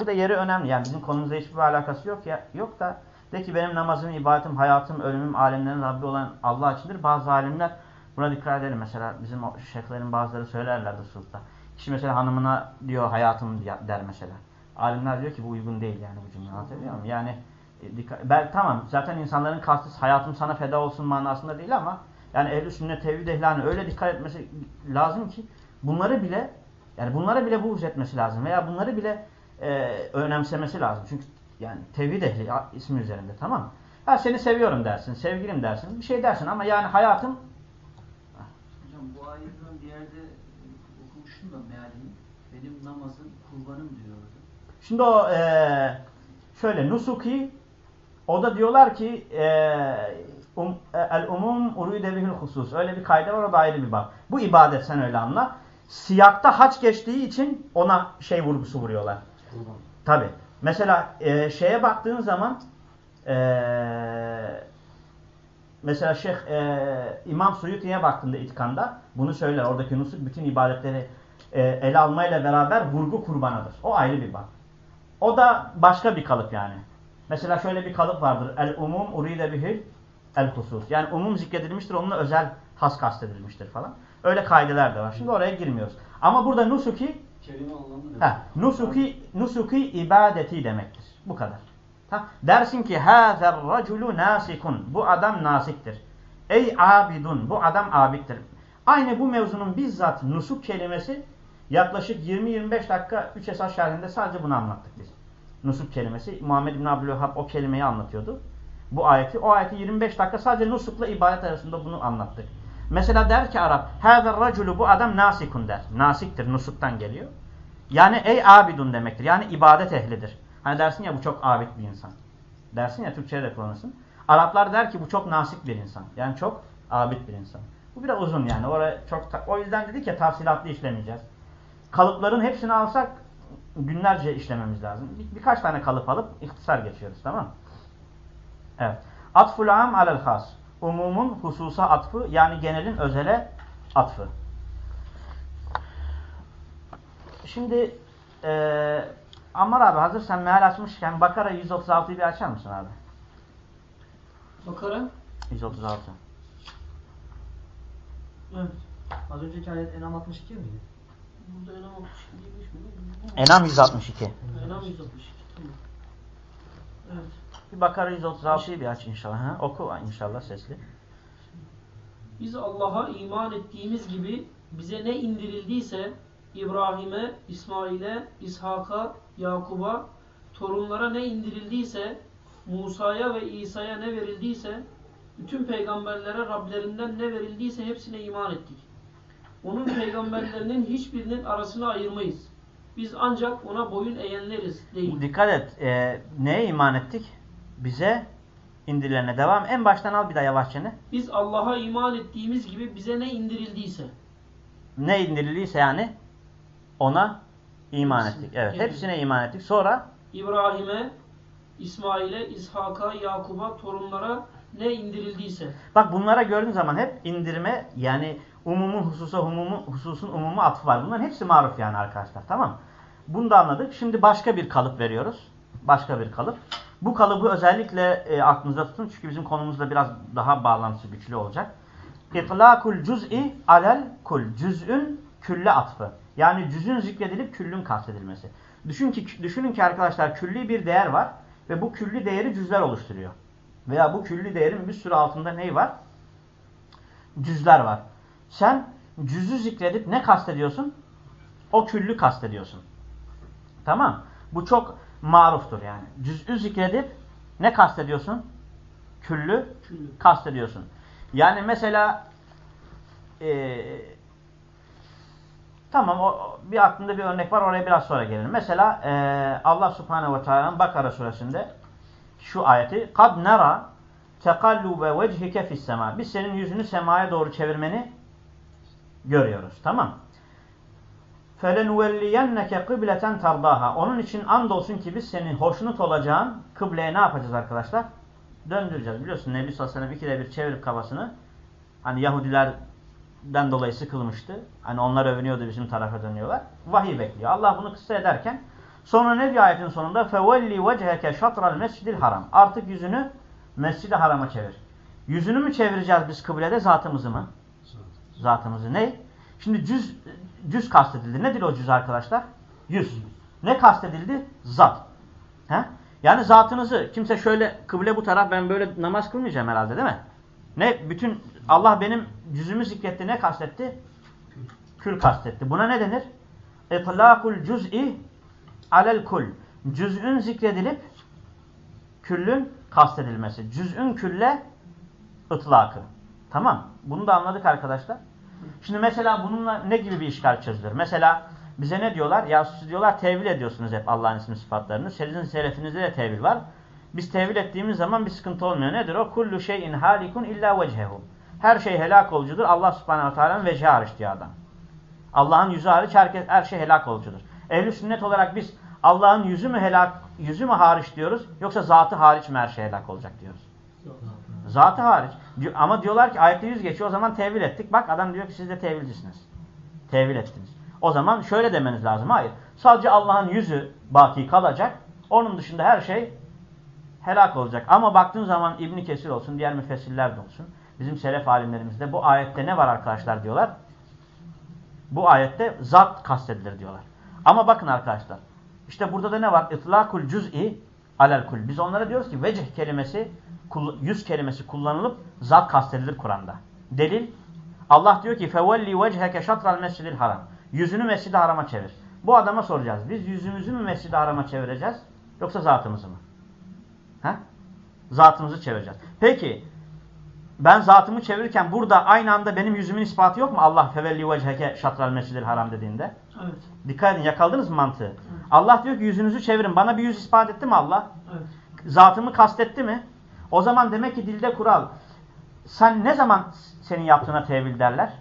bu da yeri önemli. Yani bizim konumuzda hiçbir alakası yok ya yok da de ki benim namazım, ibadetim, hayatım, ölümüm alemlerin Rabbi olan Allah içindir. Bazı alimler buna dikkat edelim. Mesela bizim şeyhlerin bazıları söylerlerdi sulta. Kişi mesela hanımına diyor hayatım der mesela. Alimler diyor ki bu uygun değil yani bu cümle anlatabiliyor muyum? Yani e, dikkat, ben, tamam zaten insanların kastı hayatım sana feda olsun manasında değil ama yani ehl-i sünnet tevhid ehlanı öyle dikkat etmesi lazım ki bunları bile yani bunlara bile buğz etmesi lazım veya bunları bile e, önemsemesi lazım. Çünkü yani tevhid ehli ismi üzerinde tamam mı? Ha seni seviyorum dersin, sevgilim dersin, bir şey dersin ama yani hayatım Hocam bu ayetten bir yerde e, okumuştum da mealini. Benim namazım kurbanım diyordu. Şimdi o e, şöyle Nusuki o da diyorlar ki e, um, el umum uride bihül husus. Öyle bir kayda var o da ayrı bir bak. Bu ibadet sen öyle anla. Siyakta haç geçtiği için ona şey vurgusu vuruyorlar. Tabi. Mesela e, şeye baktığın zaman e, mesela Şeyh e, İmam Suyuti'ye baktığında itikanda bunu söyler. Oradaki nusuk bütün ibadetleri e, ele almayla beraber vurgu kurbanıdır. O ayrı bir bak. O da başka bir kalıp yani. Mesela şöyle bir kalıp vardır. El umum uride bihil el husus. Yani umum zikredilmiştir. Onunla özel has kastedilmiştir falan. Öyle kaideler de var. Şimdi oraya girmiyoruz. Ama burada nusuki? Ha, nusuki, nusuki ibadeti demektir. Bu kadar. Ha, dersin ki hâzer raculu nasikun. Bu adam nasiktir. Ey abidun. Bu adam abittir. Aynı bu mevzunun bizzat nusuk kelimesi yaklaşık 20-25 dakika 3 esas şerhinde sadece bunu anlattık biz. Nusuk kelimesi. Muhammed bin Abdülvahhab o kelimeyi anlatıyordu. Bu ayeti. O ayeti 25 dakika sadece nusukla ibadet arasında bunu anlattık. Mesela der ki Arap, hâzer raculu bu adam nasikun der. Nasiktir, nusuktan geliyor. Yani ey abidun demektir. Yani ibadet ehlidir. Hani dersin ya bu çok abid bir insan. Dersin ya Türkçe'de de kullanırsın. Araplar der ki bu çok nasik bir insan. Yani çok abid bir insan. Bu biraz uzun yani. Oraya çok o yüzden dedik ya tafsilatlı işlemeyeceğiz. Kalıpların hepsini alsak günlerce işlememiz lazım. Bir, birkaç tane kalıp alıp ihtisar geçiyoruz tamam? Evet. Atful am alel has. Umumun hususa atfı yani genelin özele atfı. Şimdi e, Ammar abi hazır sen meal açmışken Bakara 136'yı bir açar mısın abi? Bakara. 136. Evet. Az önceki ayet Enam 62 miydi? Burada Enam 62 değilmiş mi? Enam 162. Enam 162. Tamam. Evet. Bir Bakara 136'yı bir aç inşallah. Ha? Oku inşallah sesli. Biz Allah'a iman ettiğimiz gibi bize ne indirildiyse İbrahim'e, İsmail'e, İshak'a, Yakub'a, torunlara ne indirildiyse, Musa'ya ve İsa'ya ne verildiyse, bütün peygamberlere Rablerinden ne verildiyse hepsine iman ettik. Onun peygamberlerinin hiçbirinin arasını ayırmayız. Biz ancak ona boyun eğenleriz değil. Dikkat et. E, neye iman ettik? Bize indirilene devam. En baştan al bir daha yavaşça ne? Biz Allah'a iman ettiğimiz gibi bize ne indirildiyse. Ne indirildiyse yani ona iman Hepsine. ettik. Evet. Evet. Hepsine iman ettik. Sonra İbrahim'e, İsmail'e, İshak'a, Yakub'a, torunlara ne indirildiyse. Bak bunlara gördüğün zaman hep indirme yani umumun hususa umumu, hususun umumu atfı var. Bunların hepsi maruf yani arkadaşlar tamam mı? Bunu da anladık. Şimdi başka bir kalıp veriyoruz. Başka bir kalıp. Bu kalıbı özellikle e, aklınızda tutun çünkü bizim konumuzda biraz daha bağlantısı güçlü olacak. İtlâkul cüz'i alel kul. Cüz'ün külle atfı. Yani cüz'ün zikredilip küllün kastedilmesi. Düşün ki, düşünün ki arkadaşlar külli bir değer var ve bu külli değeri cüzler oluşturuyor. Veya bu külli değerin bir sürü altında ney var? Cüzler var. Sen cüzü zikredip ne kastediyorsun? O küllü kastediyorsun. Tamam. Bu çok maruftur yani. Cüz'ü zikredip ne kastediyorsun? Küllü Küllü. kastediyorsun. Yani mesela eee tamam o, bir aklımda bir örnek var oraya biraz sonra gelelim. Mesela eee, Allah Subhanahu ve Teala'nın Bakara suresinde şu ayeti kad nara tekallube vechike fis sema. Biz senin yüzünü semaya doğru çevirmeni görüyoruz. Tamam. فَلَنُوَلِّيَنَّكَ kıbleten tardaha. Onun için andolsun ki biz senin hoşnut olacağın kıbleye ne yapacağız arkadaşlar? Döndüreceğiz. Biliyorsun Nebi sallallahu aleyhi ve sellem ikide bir çevirip kafasını hani Yahudilerden dolayı sıkılmıştı. Hani onlar övünüyordu bizim tarafa dönüyorlar. Vahiy bekliyor. Allah bunu kısa ederken sonra ne diyor ayetin sonunda? فَوَلِّ وَجْهَكَ شَطْرَ الْمَسْجِدِ haram. Artık yüzünü Mescid-i Haram'a çevir. Yüzünü mü çevireceğiz biz kıblede zatımızı mı? Zaten. Zatımızı. Ne? Şimdi cüz, cüz kastedildi. Nedir o cüz arkadaşlar? Yüz. Ne kastedildi? Zat. He? Yani zatınızı kimse şöyle kıble bu taraf ben böyle namaz kılmayacağım herhalde değil mi? Ne? Bütün Allah benim cüzümü zikretti. Ne kastetti? Kül kastetti. Buna ne denir? İtlâkul cüz'i alel kul. Cüz'ün zikredilip küllün kastedilmesi. Cüz'ün külle ıtlakı. Tamam. Bunu da anladık arkadaşlar. Şimdi mesela bununla ne gibi bir işgal çözülür? Mesela bize ne diyorlar? Ya siz diyorlar tevil ediyorsunuz hep Allah'ın ismi sıfatlarını. Sizin selefinizde de tevil var. Biz tevil ettiğimiz zaman bir sıkıntı olmuyor. Nedir o? Kullu şeyin halikun illa vecehu. Her şey helak olucudur. Allah subhanehu ve teala'nın vecihi hariç diyor adam. Allah'ın yüzü hariç herkes, her şey helak olucudur. Ehl-i sünnet olarak biz Allah'ın yüzü mü helak, yüzü mü hariç diyoruz yoksa zatı hariç mi her şey helak olacak diyoruz. Zatı hariç. Ama diyorlar ki ayette yüz geçiyor o zaman tevil ettik. Bak adam diyor ki siz de tevilcisiniz. Tevil ettiniz. O zaman şöyle demeniz lazım. Hayır. Sadece Allah'ın yüzü baki kalacak. Onun dışında her şey helak olacak. Ama baktığın zaman İbn Kesir olsun, diğer müfessirler de olsun. Bizim selef alimlerimizde bu ayette ne var arkadaşlar diyorlar? Bu ayette zat kastedilir diyorlar. Ama bakın arkadaşlar. İşte burada da ne var? İtlakul cüz'i alel kul. Biz onlara diyoruz ki vecih kelimesi, yüz kelimesi kullanılıp zat kastedilir Kur'an'da. Delil Allah diyor ki fevelli vecheke şatral mescidil haram. Yüzünü mescid harama çevir. Bu adama soracağız. Biz yüzümüzü mü mescid harama çevireceğiz yoksa zatımızı mı? He? Zatımızı çevireceğiz. Peki ben zatımı çevirirken burada aynı anda benim yüzümün ispatı yok mu? Allah fevelli vecheke şatral mescidil haram dediğinde. Evet. Dikkat edin yakaladınız mı mantığı? Allah diyor ki yüzünüzü çevirin. Bana bir yüz ispat etti mi Allah? Evet. Zatımı kastetti mi? O zaman demek ki dilde kural. Sen ne zaman senin yaptığına tevil derler?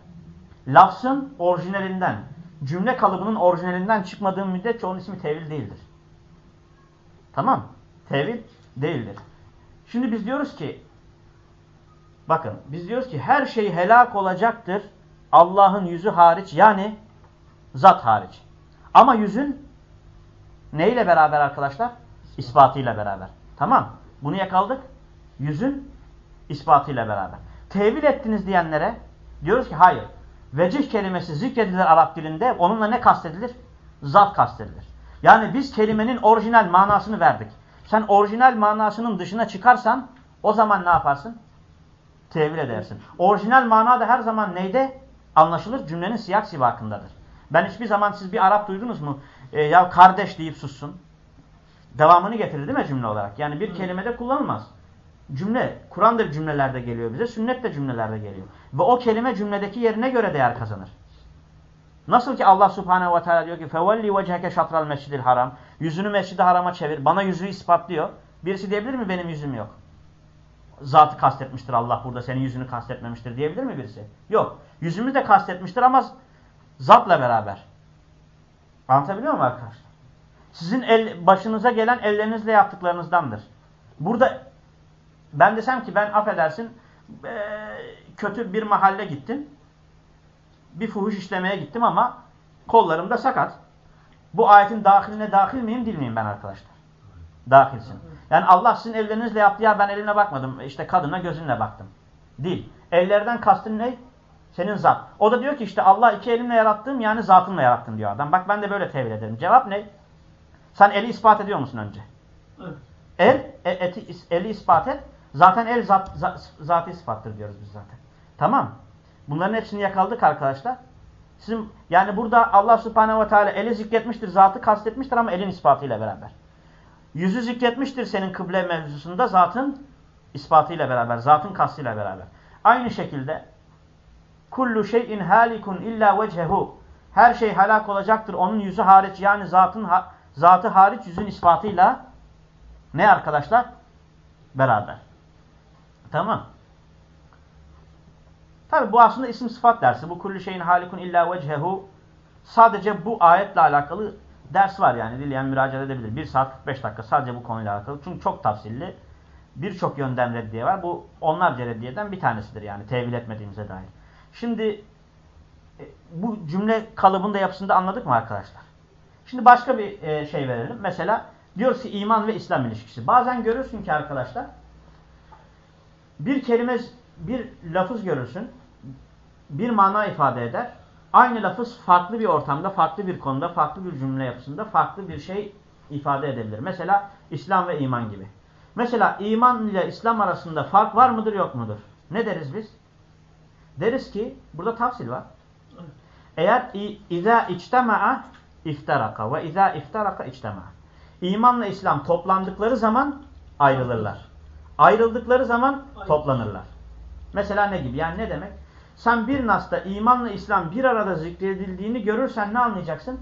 Lafzın orijinalinden, cümle kalıbının orijinalinden çıkmadığın müddetçe onun ismi tevil değildir. Tamam Tevil değildir. Şimdi biz diyoruz ki bakın biz diyoruz ki her şey helak olacaktır Allah'ın yüzü hariç yani zat hariç. Ama yüzün neyle beraber arkadaşlar? İspatıyla beraber. Tamam. Bunu yakaladık. Yüzün ispatıyla beraber. Tevil ettiniz diyenlere diyoruz ki hayır. Vecih kelimesi zikredilir Arap dilinde. Onunla ne kastedilir? Zat kastedilir. Yani biz kelimenin orijinal manasını verdik. Sen orijinal manasının dışına çıkarsan o zaman ne yaparsın? Tevil edersin. Orijinal mana da her zaman neyde? Anlaşılır. Cümlenin siyak sivakındadır. Ben hiçbir zaman siz bir Arap duydunuz mu? E, ya kardeş deyip sussun. Devamını getirir değil mi cümle olarak? Yani bir Hı. kelimede kullanılmaz. Cümle, Kur'an cümlelerde geliyor bize, sünnet de cümlelerde geliyor. Ve o kelime cümledeki yerine göre değer kazanır. Nasıl ki Allah Subhanahu ve Teala diyor ki fevelli vecheke şatral mescidil haram. Yüzünü mescidi harama çevir. Bana yüzü ispatlıyor. Birisi diyebilir mi benim yüzüm yok? Zatı kastetmiştir Allah burada senin yüzünü kastetmemiştir diyebilir mi birisi? Yok. Yüzümü de kastetmiştir ama zatla beraber. Anlatabiliyor muyum arkadaşlar? Sizin el, başınıza gelen ellerinizle yaptıklarınızdandır. Burada ben desem ki ben affedersin kötü bir mahalle gittim. Bir fuhuş işlemeye gittim ama kollarım da sakat. Bu ayetin dahiline dahil miyim değil miyim ben arkadaşlar? Dahilsin. Yani Allah sizin ellerinizle yaptı ya ben eline bakmadım. İşte kadına gözünle baktım. Değil. Ellerden kastın ne? Senin zat. O da diyor ki işte Allah iki elimle yarattım yani zatımla yarattım diyor adam. Bak ben de böyle tevil ederim. Cevap ne? Sen eli ispat ediyor musun önce? Evet. El, e, eti, eli ispat et. Zaten el zat, zat, zatı ispattır diyoruz biz zaten. Tamam. Bunların hepsini yakaladık arkadaşlar. Sizin, yani burada Allah subhanehu ve teala eli zikretmiştir, zatı kastetmiştir ama elin ispatıyla beraber. Yüzü zikretmiştir senin kıble mevzusunda zatın ispatıyla beraber, zatın kastıyla beraber. Aynı şekilde kullu şeyin halikun illa vecehu. Her şey helak olacaktır onun yüzü hariç yani zatın zatı hariç yüzün ispatıyla ne arkadaşlar? Beraber. Tamam. Tabi bu aslında isim sıfat dersi. Bu kullu şeyin halikun illa vecehu. Sadece bu ayetle alakalı ders var yani. Dileyen müracaat edebilir. 1 saat 45 dakika sadece bu konuyla alakalı. Çünkü çok tafsilli. Birçok yönden reddiye var. Bu onlarca reddiyeden bir tanesidir yani. Tevil etmediğimize dair. Şimdi e, bu cümle kalıbında yapısında anladık mı arkadaşlar? Şimdi başka bir e, şey verelim. Mesela diyoruz ki iman ve İslam ilişkisi. Bazen görürsün ki arkadaşlar bir kelime, bir lafız görürsün. Bir mana ifade eder. Aynı lafız farklı bir ortamda, farklı bir konuda, farklı bir cümle yapısında farklı bir şey ifade edebilir. Mesela İslam ve iman gibi. Mesela iman ile İslam arasında fark var mıdır yok mudur? Ne deriz biz? Deriz ki burada tafsil var. Eğer izâ içtema'a iftaraka ve izâ iftaraka içtema'a. İmanla İslam toplandıkları zaman ayrılırlar. Ayrıldıkları zaman toplanırlar. Mesela ne gibi? Yani ne demek? Sen bir nasta imanla İslam bir arada zikredildiğini görürsen ne anlayacaksın?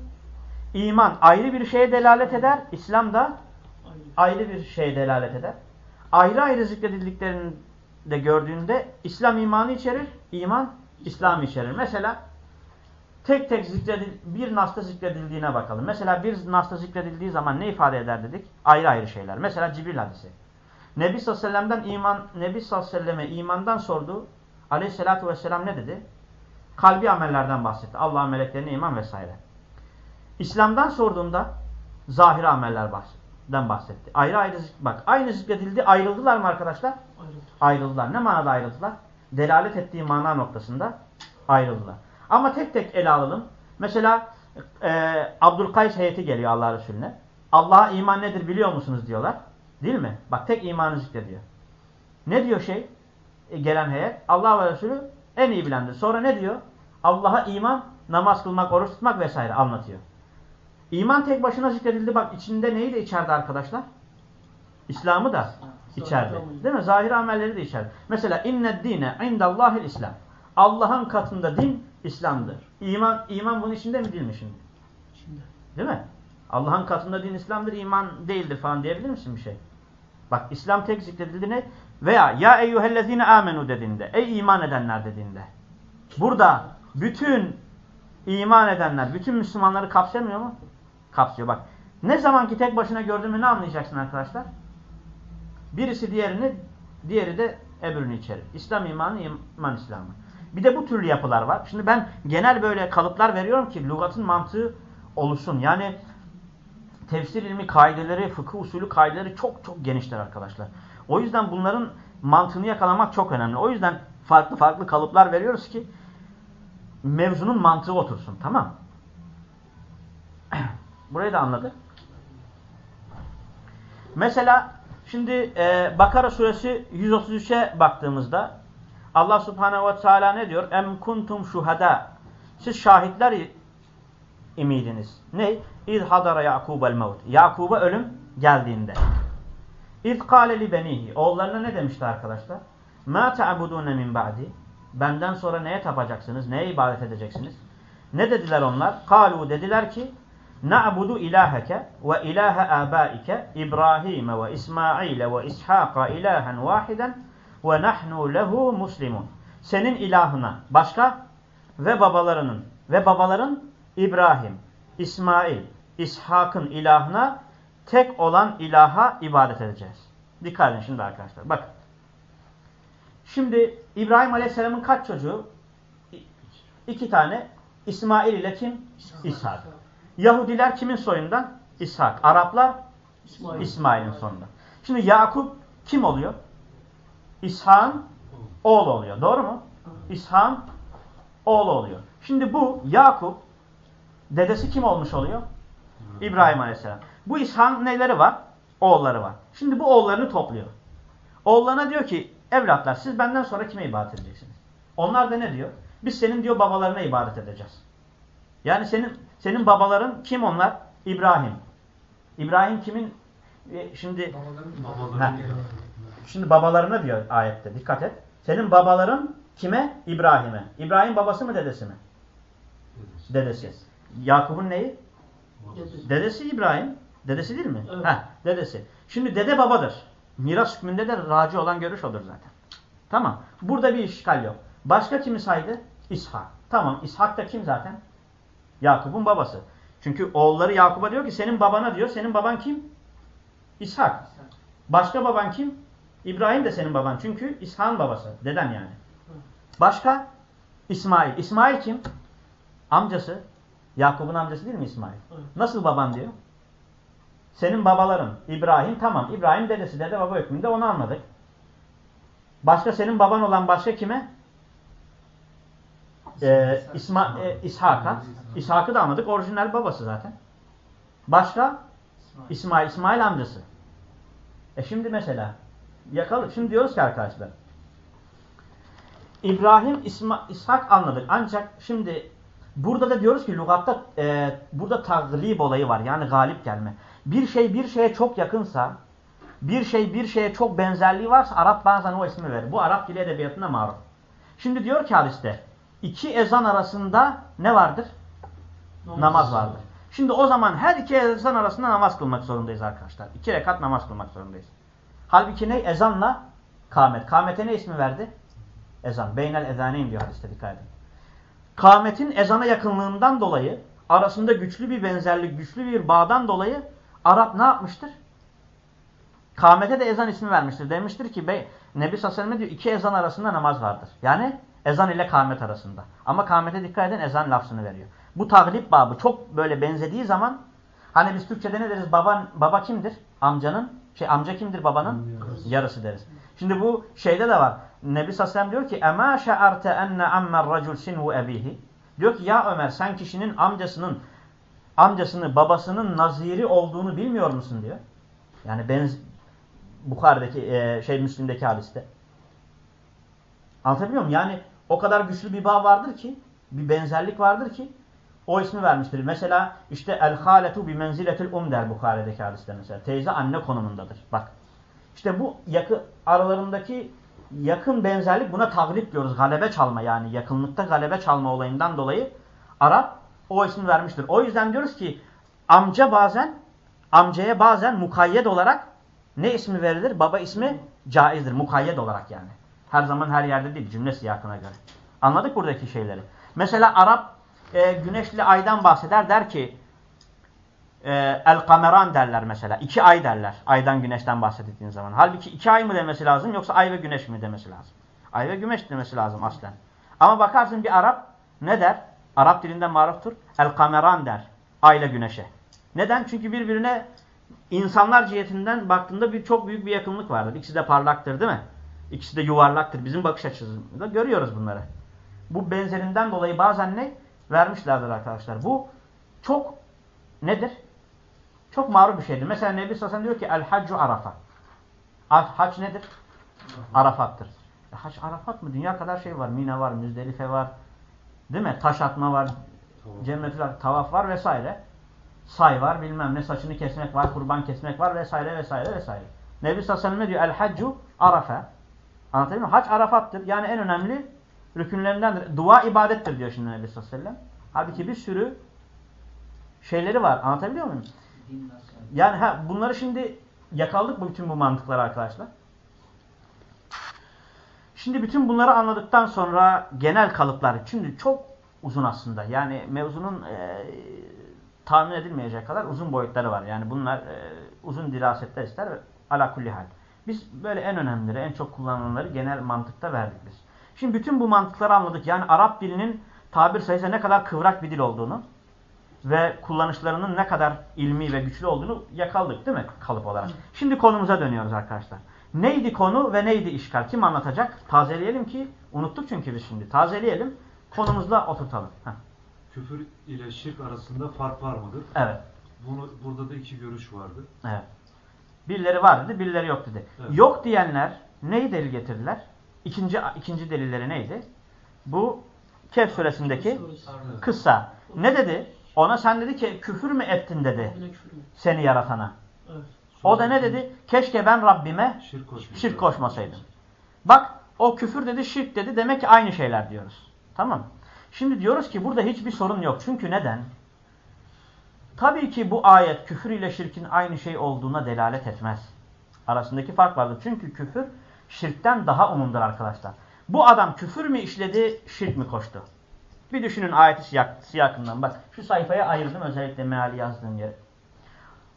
İman ayrı bir şeye delalet eder. İslam da ayrı bir şeye delalet eder. Ayrı ayrı zikredildiklerini de gördüğünde İslam imanı içerir, iman İslam içerir. Mesela tek tek zikredil, bir nasta zikredildiğine bakalım. Mesela bir nasta zikredildiği zaman ne ifade eder dedik? Ayrı ayrı şeyler. Mesela Cibril hadisi. Nebi sallallahu aleyhi ve iman, Nebi sallallahu aleyhi ve imandan sordu. Aleyhissalatü vesselam ne dedi? Kalbi amellerden bahsetti. Allah'ın meleklerine iman vesaire. İslam'dan sorduğunda zahir amellerden bahsetti. Ayrı ayrı bak aynı zikredildi. Ayrıldılar mı arkadaşlar? Ayrıldı. Ayrıldılar. Ne manada ayrıldılar? Delalet ettiği mana noktasında ayrıldılar. Ama tek tek ele alalım. Mesela e, Abdülkays heyeti geliyor Allah Resulüne. Allah'a iman nedir biliyor musunuz diyorlar. Değil mi? Bak tek imanı zikrediyor. Ne diyor şey? E, gelen heyet. Allah ve Resulü en iyi bilendir. Sonra ne diyor? Allah'a iman, namaz kılmak, oruç tutmak vesaire anlatıyor. İman tek başına zikredildi. Bak içinde neyi de içerdi arkadaşlar? İslam'ı da içerdi. Değil mi? Zahir amelleri de içerdi. Mesela inne dine indallahil İslam. Allah'ın katında din İslam'dır. İman iman bunun içinde mi değil mi şimdi? Şimdi. Değil mi? Allah'ın katında din İslam'dır, iman değildir falan diyebilir misin bir şey? Bak İslam tek zikredildi ne? Veya ya eyyühellezine amenu dediğinde, ey iman edenler dediğinde. Burada bütün iman edenler, bütün Müslümanları kapsamıyor mu? Kapsıyor bak. Ne zaman ki tek başına gördüğümü ne anlayacaksın arkadaşlar? Birisi diğerini, diğeri de öbürünü içerir. İslam imanı, iman İslamı. Bir de bu türlü yapılar var. Şimdi ben genel böyle kalıplar veriyorum ki lügatın mantığı oluşsun. Yani tefsir ilmi kaideleri, fıkıh usulü kaideleri çok çok genişler arkadaşlar. O yüzden bunların mantığını yakalamak çok önemli. O yüzden farklı farklı kalıplar veriyoruz ki mevzunun mantığı otursun. Tamam. Burayı da anladık. Mesela şimdi e, Bakara suresi 133'e baktığımızda Allah subhanehu ve teala ne diyor? Em kuntum şuhada. Siz şahitler imiydiniz. Ne? İz hadara Yakubel mevt. Yakub'a ölüm geldiğinde. İz kâle li benihi. Oğullarına ne demişti arkadaşlar? Ma ta'budûne min ba'di. Benden sonra neye tapacaksınız? Neye ibadet edeceksiniz? Ne dediler onlar? Kalu dediler ki Na'budu ilaheke ve ilahe abaike İbrahim ve İsmail ve İshaka ilahen vahiden ve nahnu lehu muslimun. Senin ilahına başka ve babalarının ve babaların İbrahim, İsmail, İshak'ın ilahına tek olan ilaha ibadet edeceğiz. Dikkat edin şimdi arkadaşlar. Bakın. Şimdi İbrahim Aleyhisselam'ın kaç çocuğu? İki tane. İsmail ile kim? İshak. Yahudiler kimin soyundan? İshak. Araplar İsmail. İsmail'in soyundan. Şimdi Yakup kim oluyor? İshak'ın oğlu oluyor. Doğru mu? İshak'ın oğlu oluyor. Şimdi bu Yakup dedesi kim olmuş oluyor? İbrahim Aleyhisselam. Bu İshak'ın neleri var? Oğulları var. Şimdi bu oğullarını topluyor. Oğullarına diyor ki evlatlar siz benden sonra kime ibadet edeceksiniz? Onlar da ne diyor? Biz senin diyor babalarına ibadet edeceğiz. Yani senin senin babaların kim onlar? İbrahim. İbrahim kimin? E, şimdi Babaların Ha. Şimdi babalarına diyor ayette. Dikkat et. Senin babaların kime? İbrahim'e. İbrahim babası mı dedesi mi? Dedesi. Yakup'un neyi? Dedesi. Dedesi İbrahim. Dedesi değil mi? Evet. Heh, dedesi. Şimdi dede babadır. Miras hükmünde de raci olan görüş odur zaten. Tamam. Burada bir işgal yok. Başka kimi saydı? İshak. Tamam. İshak da kim zaten? Yakup'un babası. Çünkü oğulları Yakup'a diyor ki senin babana diyor. Senin baban kim? İshak. Başka baban kim? İbrahim de senin baban. Çünkü İshak'ın babası. Deden yani. Başka? İsmail. İsmail kim? Amcası. Yakup'un amcası değil mi İsmail? Nasıl baban diyor? Senin babaların. İbrahim tamam. İbrahim dedesi dede baba hükmünde onu anladık. Başka senin baban olan başka kime? Ee, İsma, e, İshak'a. İshak'ı da anladık. Orijinal babası zaten. Başka? İsmail. İsmail amcası. E şimdi mesela yakalı. Şimdi diyoruz ki arkadaşlar. İbrahim, İsma, İshak anladık. Ancak şimdi burada da diyoruz ki lügatta e, burada taglib olayı var. Yani galip gelme. Bir şey bir şeye çok yakınsa bir şey bir şeye çok benzerliği varsa Arap bazen o ismi verir. Bu Arap dili edebiyatına maruf. Şimdi diyor ki hadiste iki ezan arasında ne vardır? Namaz vardır. Şimdi o zaman her iki ezan arasında namaz kılmak zorundayız arkadaşlar. İki rekat namaz kılmak zorundayız. Halbuki ne? Ezanla kâmet. Kâmete ne ismi verdi? Ezan. Beynel ezaneyn diyor hadiste dikkat edin. Kâmetin ezana yakınlığından dolayı arasında güçlü bir benzerlik, güçlü bir bağdan dolayı Arap ne yapmıştır? Kâmete de ezan ismi vermiştir. Demiştir ki Bey, Nebi Sallallahu aleyhi ve sellem diyor iki ezan arasında namaz vardır. Yani ezan ile kâmet arasında. Ama kâmete dikkat edin ezan lafzını veriyor. Bu taglip babı çok böyle benzediği zaman hani biz Türkçe'de ne deriz? Baba, baba kimdir? Amcanın, şey amca kimdir babanın? Yarısı deriz. Şimdi bu şeyde de var. Nebi Sallallahu aleyhi ve sellem diyor ki اَمَا شَعَرْتَ اَنَّ عَمَّ الرَّجُلْ سِنْهُ اَب۪يهِ Diyor ki ya Ömer sen kişinin amcasının amcasını babasının naziri olduğunu bilmiyor musun diyor. Yani benz Bukhari'deki e, şey Müslim'deki hadiste. Anlatabiliyor muyum? Yani o kadar güçlü bir bağ vardır ki, bir benzerlik vardır ki o ismi vermiştir. Mesela işte el haletu bi menziletil um der Bukhari'deki hadiste mesela. Teyze anne konumundadır. Bak. İşte bu yakın aralarındaki yakın benzerlik buna tagrip diyoruz. Galebe çalma yani yakınlıkta galebe çalma olayından dolayı Arap o ismi vermiştir. O yüzden diyoruz ki amca bazen amcaya bazen mukayyet olarak ne ismi verilir? Baba ismi caizdir. Mukayyet olarak yani. Her zaman her yerde değil. Cümle siyakına göre. Anladık buradaki şeyleri. Mesela Arap e, güneşli aydan bahseder. Der ki e, el kameran derler mesela. İki ay derler. Aydan güneşten bahsettiğin zaman. Halbuki iki ay mı demesi lazım yoksa ay ve güneş mi demesi lazım? Ay ve güneş demesi lazım aslen. Ama bakarsın bir Arap ne der? Arap dilinden maruftur. El kameran der. Ay ile güneşe. Neden? Çünkü birbirine insanlar cihetinden baktığında bir çok büyük bir yakınlık vardır. İkisi de parlaktır değil mi? İkisi de yuvarlaktır. Bizim bakış açımızda görüyoruz bunları. Bu benzerinden dolayı bazen ne? Vermişlerdir arkadaşlar. Bu çok nedir? Çok maruf bir şeydir. Mesela Nebi Sassan diyor ki El haccu arafa. Hac nedir? Arafat'tır. E, hac Arafat mı? Dünya kadar şey var. Mina var, Müzdelife var. Değil mi? Taş atma var. Cennetül tavaf var vesaire. Say var, bilmem ne saçını kesmek var, kurban kesmek var vesaire vesaire vesaire. Nebi Sassan ne diyor? El haccu arafa. Anlatabiliyor muyum? Hac Arafat'tır. Yani en önemli rükünlerindendir. Dua ibadettir diyor şimdi Nebi sallallahu aleyhi ve sellem. Halbuki bir sürü şeyleri var. Anlatabiliyor muyum? Yani ha, bunları şimdi yakaladık mı bütün bu mantıkları arkadaşlar? Şimdi bütün bunları anladıktan sonra genel kalıplar. Şimdi çok uzun aslında. Yani mevzunun e, tahmin edilmeyecek kadar uzun boyutları var. Yani bunlar e, uzun dirasetler ister ala kulli hal. Biz böyle en önemlileri, en çok kullanılanları genel mantıkta verdik biz. Şimdi bütün bu mantıkları anladık. Yani Arap dilinin tabir sayısı ne kadar kıvrak bir dil olduğunu ve kullanışlarının ne kadar ilmi ve güçlü olduğunu yakaladık değil mi kalıp olarak? Şimdi konumuza dönüyoruz arkadaşlar. Neydi konu ve neydi işgal? Kim anlatacak? Tazeleyelim ki, unuttuk çünkü biz şimdi. Tazeleyelim, konumuzla oturtalım. Heh. Küfür ile şirk arasında fark var mıdır? Evet. Bunu, burada da iki görüş vardı. Evet. Birileri var dedi, birileri yok dedi. Evet. Yok diyenler neyi delil getirdiler? İkinci, ikinci delilleri neydi? Bu Kehf suresindeki kıssa. Ne dedi? Ona sen dedi ki küfür mü ettin dedi seni yaratana. Evet. O da ne dedi? Keşke ben Rabbime Şirk koşmuş. şirk koşmasaydım. Bak o küfür dedi, şirk dedi. Demek ki aynı şeyler diyoruz. Tamam Şimdi diyoruz ki burada hiçbir sorun yok. Çünkü neden? Tabii ki bu ayet küfür ile şirkin aynı şey olduğuna delalet etmez. Arasındaki fark vardır. Çünkü küfür şirkten daha umumdur arkadaşlar. Bu adam küfür mü işledi, şirk mi koştu? Bir düşünün ayeti siyak, siyakından. Bak şu sayfaya ayırdım özellikle meali yazdığım yere.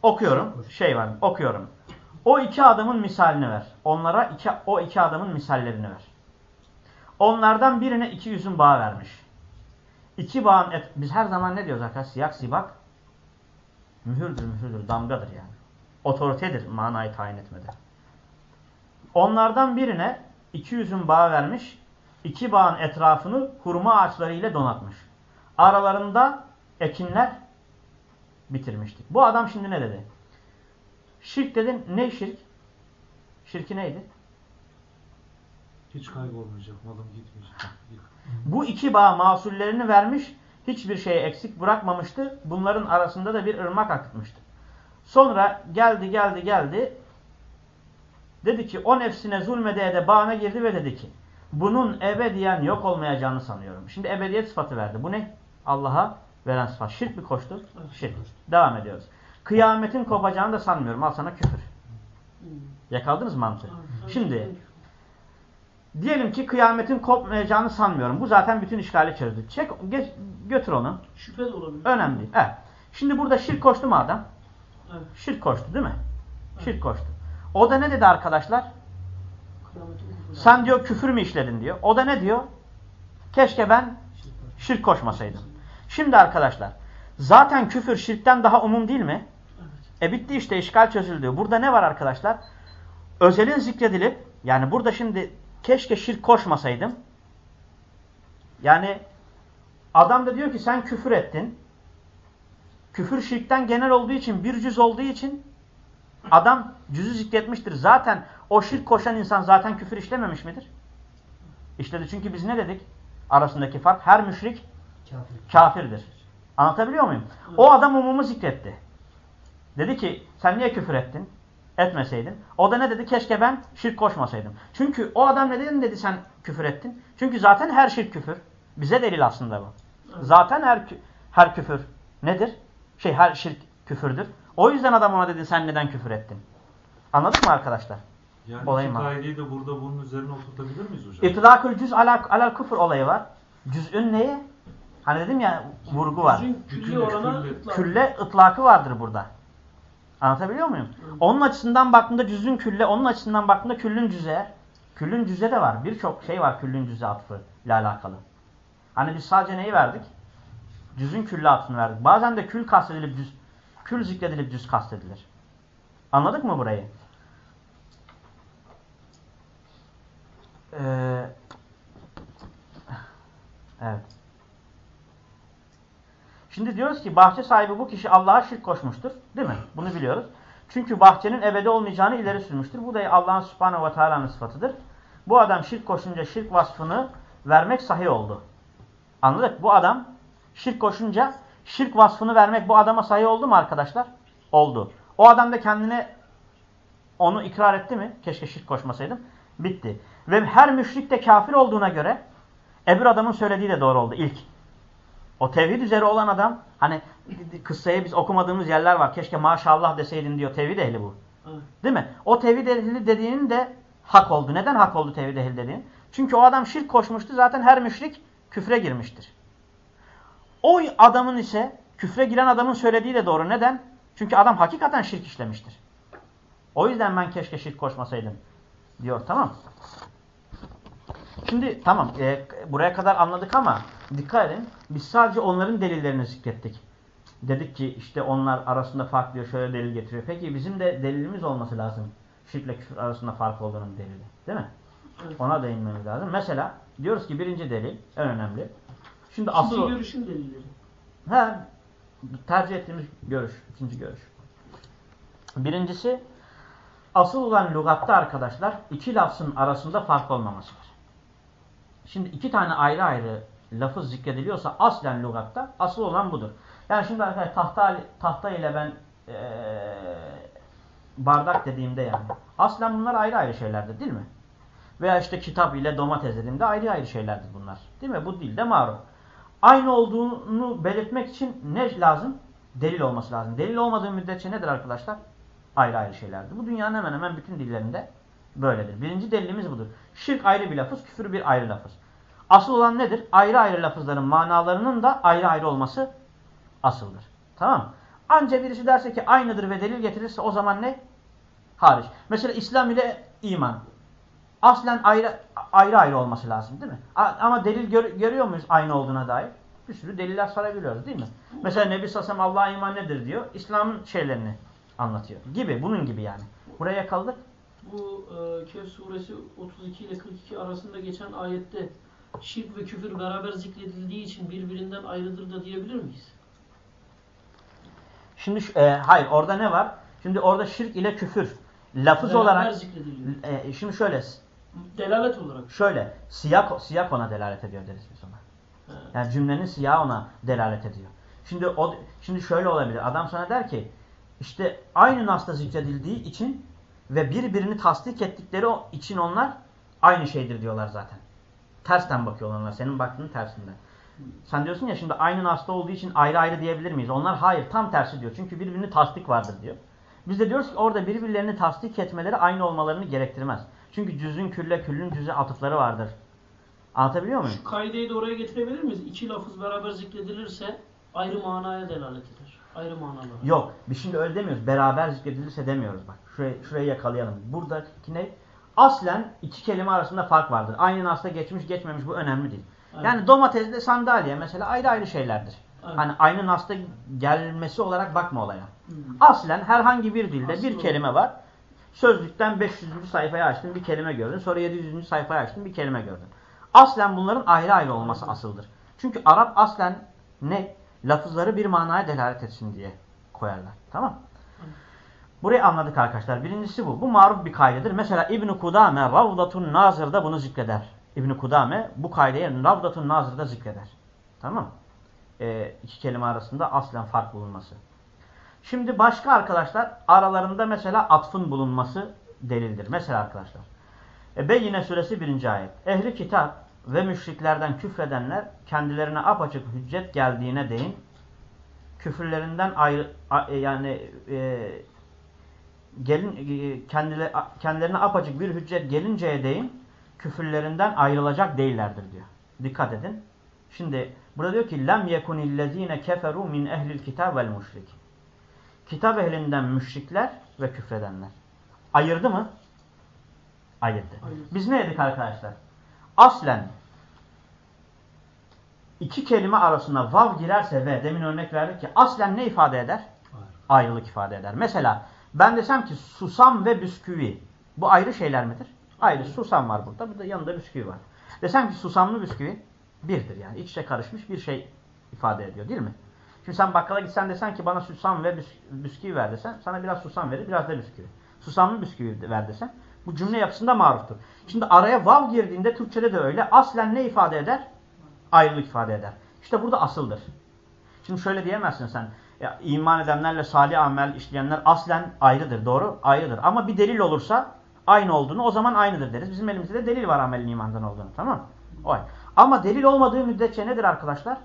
Okuyorum. Şey var. Okuyorum. O iki adamın misalini ver. Onlara iki, o iki adamın misallerini ver. Onlardan birine iki yüzün bağı vermiş. İki bağın et, biz her zaman ne diyoruz arkadaşlar? Siyak sibak mühürdür mühürdür damgadır yani. Otoritedir manayı tayin etmede. Onlardan birine iki yüzün bağı vermiş. iki bağın etrafını hurma ağaçları ile donatmış. Aralarında ekinler bitirmiştik. Bu adam şimdi ne dedi? Şirk dedin. Ne şirk? Şirki neydi? Hiç kaybolmayacak, malım gitmeyecek. Bu iki bağ masullerini vermiş, hiçbir şeyi eksik bırakmamıştı. Bunların arasında da bir ırmak akıtmıştı. Sonra geldi geldi geldi. Dedi ki o nefsine zulmede ede bağına girdi ve dedi ki bunun ebediyen yok olmayacağını sanıyorum. Şimdi ebediyet sıfatı verdi. Bu ne? Allah'a veren sıfat. Şirk mi koştu? Şirk. Devam ediyoruz. Kıyametin kopacağını da sanmıyorum. Al sana küfür. Hmm. Yakaladınız mı mantığı? Şimdi diyelim ki kıyametin kopmayacağını sanmıyorum. Bu zaten bütün işgali çözdü. Çek, geç, götür onu. Şüphe de olabilir. Önemli değil. Evet. Şimdi burada şirk koştu mu adam? Evet. Şirk koştu değil mi? Şirk koştu. O da ne dedi arkadaşlar? Sen diyor küfür mü işledin diyor. O da ne diyor? Keşke ben şirk koşmasaydım. Şimdi arkadaşlar zaten küfür şirkten daha umum değil mi? Evet. E bitti işte işgal çözüldü. Burada ne var arkadaşlar? Özelin zikredilip yani burada şimdi keşke şirk koşmasaydım. Yani adam da diyor ki sen küfür ettin. küfür şirkten genel olduğu için bir cüz olduğu için adam cüzü zikretmiştir. Zaten o şirk koşan insan zaten küfür işlememiş midir? İşledi. Çünkü biz ne dedik? Arasındaki fark her müşrik Kafir. kafirdir. Anlatabiliyor muyum? O adam umumu zikretti. Dedi ki sen niye küfür ettin? Etmeseydin. O da ne dedi? Keşke ben şirk koşmasaydım. Çünkü o adam neden dedi sen küfür ettin? Çünkü zaten her şirk küfür. Bize delil aslında bu. Zaten her her küfür nedir? Şey her şirk küfürdür. O yüzden adam ona dedi sen neden küfür ettin? Anladık mı arkadaşlar? Yani Olayım iki kaideyi de burada bunun üzerine oturtabilir miyiz hocam? İtlakül cüz alal, alal küfür olayı var. Cüz'ün neyi? Hani dedim ya vurgu var. Cüz'ün olana külli- ıtlak. Külle ıtlakı vardır burada. Anlatabiliyor muyum? Onun açısından baktığında cüzün külle, onun açısından baktığında küllün cüze. Küllün cüze de var. Birçok şey var küllün cüze atfı ile alakalı. Hani biz sadece neyi verdik? Cüzün külle atfını verdik. Bazen de kül kastedilip cüz, kül zikredilip cüz kastedilir. Anladık mı burayı? Ee, evet. Şimdi diyoruz ki bahçe sahibi bu kişi Allah'a şirk koşmuştur. Değil mi? Bunu biliyoruz. Çünkü bahçenin ebedi olmayacağını ileri sürmüştür. Bu da Allah'ın subhanehu ve teala'nın sıfatıdır. Bu adam şirk koşunca şirk vasfını vermek sahih oldu. Anladık? Bu adam şirk koşunca şirk vasfını vermek bu adama sahih oldu mu arkadaşlar? Oldu. O adam da kendine onu ikrar etti mi? Keşke şirk koşmasaydım. Bitti. Ve her müşrik de kafir olduğuna göre öbür adamın söylediği de doğru oldu ilk. O tevhid üzere olan adam hani kıssayı biz okumadığımız yerler var. Keşke maşallah deseydin diyor tevhid ehli bu. Evet. Değil mi? O tevhid ehli dediğinin de hak oldu. Neden hak oldu tevhid ehli dediğin? Çünkü o adam şirk koşmuştu. Zaten her müşrik küfre girmiştir. O adamın ise küfre giren adamın söylediği de doğru. Neden? Çünkü adam hakikaten şirk işlemiştir. O yüzden ben keşke şirk koşmasaydım diyor. Tamam Şimdi tamam e, buraya kadar anladık ama dikkat edin. Biz sadece onların delillerini zikrettik. Dedik ki işte onlar arasında fark diyor şöyle delil getiriyor. Peki bizim de delilimiz olması lazım. Şirkle küfür arasında fark olduğunun delili. Değil mi? Ona değinmemiz lazım. Mesela diyoruz ki birinci delil en önemli. Şimdi asıl İkinci görüşün delilleri. ha, tercih ettiğimiz görüş. ikinci görüş. Birincisi asıl olan lügatta arkadaşlar iki lafzın arasında fark olmamasıdır. Şimdi iki tane ayrı ayrı lafız zikrediliyorsa aslen lügatta asıl olan budur. Yani şimdi arkadaşlar tahta, tahta ile ben eee, bardak dediğimde yani aslen bunlar ayrı ayrı şeylerdir değil mi? Veya işte kitap ile domates dediğimde ayrı ayrı şeylerdir bunlar. Değil mi? Bu dilde maruf. Aynı olduğunu belirtmek için ne lazım? Delil olması lazım. Delil olmadığı müddetçe nedir arkadaşlar? Ayrı ayrı şeylerdir. Bu dünyanın hemen hemen bütün dillerinde böyledir. Birinci delilimiz budur. Şirk ayrı bir lafız, küfür bir ayrı lafız. Asıl olan nedir? Ayrı ayrı lafızların manalarının da ayrı ayrı olması asıldır. Tamam mı? Anca birisi derse ki aynıdır ve delil getirirse o zaman ne? Hariç. Mesela İslam ile iman. Aslen ayrı ayrı ayrı olması lazım değil mi? Ama delil gör- görüyor muyuz aynı olduğuna dair? Bir sürü deliller sarabiliyoruz değil mi? Mesela Nebi Sassam Allah'a iman nedir diyor. İslam'ın şeylerini anlatıyor. Gibi. Bunun gibi yani. Buraya yakaladık. Bu e, Kehf suresi 32 ile 42 arasında geçen ayette şirk ve küfür beraber zikredildiği için birbirinden ayrıdır da diyebilir miyiz? Şimdi e, hayır orada ne var? Şimdi orada şirk ile küfür lafız Beraber olarak zikrediliyor. e, şimdi şöyle Delalet olarak. şöyle siyak siyak ona delalet ediyor deriz biz ona. He. Yani cümlenin siyahı ona delalet ediyor. Şimdi o şimdi şöyle olabilir. Adam sana der ki işte aynı nasla zikredildiği için ve birbirini tasdik ettikleri için onlar aynı şeydir diyorlar zaten. Tersten bakıyorlar onlar. Senin baktığın tersinde. Sen diyorsun ya şimdi aynı nasla olduğu için ayrı ayrı diyebilir miyiz? Onlar hayır tam tersi diyor. Çünkü birbirini tasdik vardır diyor. Biz de diyoruz ki orada birbirlerini tasdik etmeleri aynı olmalarını gerektirmez. Çünkü cüzün külle küllün cüze atıfları vardır. Anlatabiliyor muyum? Şu kaideyi de oraya getirebilir miyiz? İki lafız beraber zikredilirse ayrı manaya delalet eder. Ayrı manalar. Yok. Biz şimdi öyle demiyoruz. Beraber zikredilirse demiyoruz bak. Şurayı, şurayı yakalayalım. Buradaki ne? Aslen iki kelime arasında fark vardır. Aynı nasla geçmiş geçmemiş bu önemli değil. Evet. Yani domatesle sandalye mesela ayrı ayrı şeylerdir. Evet. Hani aynı nasla gelmesi olarak bakma olaya. Hmm. Aslen herhangi bir dilde Aslı bir kelime var. Sözlükten 500. sayfayı açtın bir kelime gördün. Sonra 700. sayfayı açtın bir kelime gördün. Aslen bunların ayrı ayrı olması asıldır. Çünkü Arap aslen ne? Lafızları bir manaya delalet etsin diye koyarlar. Tamam Burayı anladık arkadaşlar. Birincisi bu. Bu maruf bir kaydedir. Mesela İbn-i Kudame Ravdatun Nazır'da bunu zikreder. İbn-i Kudame bu kaydeyi Ravdatun Nazır'da zikreder. Tamam ee, iki kelime arasında aslen fark bulunması. Şimdi başka arkadaşlar aralarında mesela atfın bulunması delildir. Mesela arkadaşlar. E, Beyyine suresi 1. ayet. Ehli kitap ve müşriklerden küfredenler kendilerine apaçık hüccet geldiğine değin küfürlerinden ayrı a, yani e, gelin e, kendile, kendilerine apaçık bir hüccet gelinceye değin küfürlerinden ayrılacak değillerdir diyor. Dikkat edin. Şimdi burada diyor ki lem yekunillezine keferu min ehlil kitab vel müşrik. Kitap ehlinden müşrikler ve küfredenler. Ayırdı mı? Ayırdı. Ayırdı. Biz ne dedik arkadaşlar? Aslen iki kelime arasında vav girerse ve demin örnek verdik ki aslen ne ifade eder? Ayrılık ifade eder. Mesela ben desem ki susam ve bisküvi. Bu ayrı şeyler midir? Ayrı. Susam var burada. Burada yanında bisküvi var. Desem ki susamlı bisküvi birdir yani. İç içe karışmış bir şey ifade ediyor değil mi? Şimdi sen bakkala gitsen desen ki bana susam ve bisküvi ver desen sana biraz susam verir biraz da bisküvi. Susamlı bisküvi ver desen bu cümle yapısında maruftur. Şimdi araya vav girdiğinde Türkçede de öyle. Aslen ne ifade eder? Ayrılık ifade eder. İşte burada asıldır. Şimdi şöyle diyemezsin sen. Ya, iman edenlerle salih amel işleyenler aslen ayrıdır. Doğru? Ayrıdır. Ama bir delil olursa aynı olduğunu o zaman aynıdır deriz. Bizim elimizde de delil var amelin imandan olduğunu. Tamam O. Ama delil olmadığı müddetçe nedir arkadaşlar?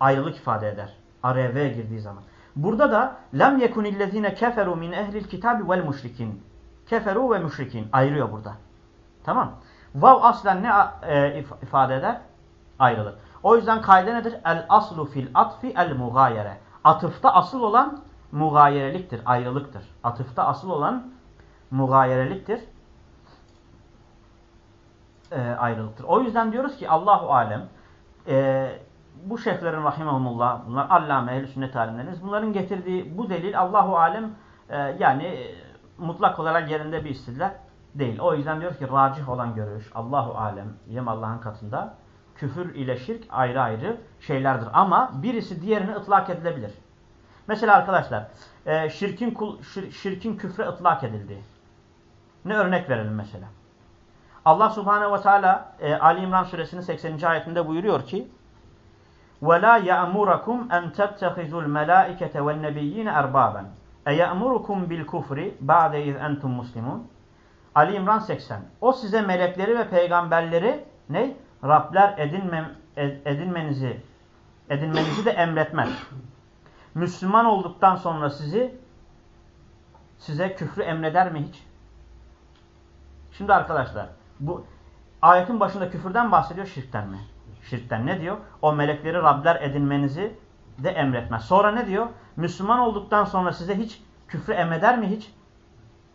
Ayrılık ifade eder. Araya girdiği zaman. Burada da lem yekunillezine keferu min ehlil kitabi vel müşrikin. Keferu ve müşrikin. Ayırıyor burada. Tamam. Vav aslen ne e, ifade eder? Ayrılık. O yüzden kaide nedir? El aslu fil atfi el mugayere. Atıfta asıl olan mugayereliktir, ayrılıktır. Atıfta asıl olan mugayereliktir, e, ayrılıktır. O yüzden diyoruz ki Allahu alem e, bu şeyhlerin rahimahumullah, bunlar allame ehl sünnet alimleriniz, bunların getirdiği bu delil Allahu alem e, yani e, mutlak olarak yerinde bir istidlal değil. O yüzden diyoruz ki racih olan görüş Allahu alem, yem Allah'ın katında küfür ile şirk ayrı ayrı şeylerdir. Ama birisi diğerini ıtlak edilebilir. Mesela arkadaşlar e, şirkin, kul, şir, şirkin küfre ıtlak edildiği. Ne örnek verelim mesela. Allah subhanehu ve teala e, Ali İmran suresinin 80. ayetinde buyuruyor ki وَلَا يَأْمُرَكُمْ أَنْ تَتَّخِذُوا الْمَلَائِكَةَ وَالنَّبِيِّينَ أَرْبَابًا اَيَأْمُرُكُمْ بِالْكُفْرِ بَعْدَ اِذْ اَنْتُمْ مُسْلِمُونَ Ali İmran 80. O size melekleri ve peygamberleri ne? Rabler edinme, edinmenizi edinmenizi de emretmez. Müslüman olduktan sonra sizi size küfrü emreder mi hiç? Şimdi arkadaşlar bu ayetin başında küfürden bahsediyor şirkten mi? Şirkten ne diyor? O melekleri Rabler edinmenizi de emretmez. Sonra ne diyor? Müslüman olduktan sonra size hiç küfrü emreder mi hiç?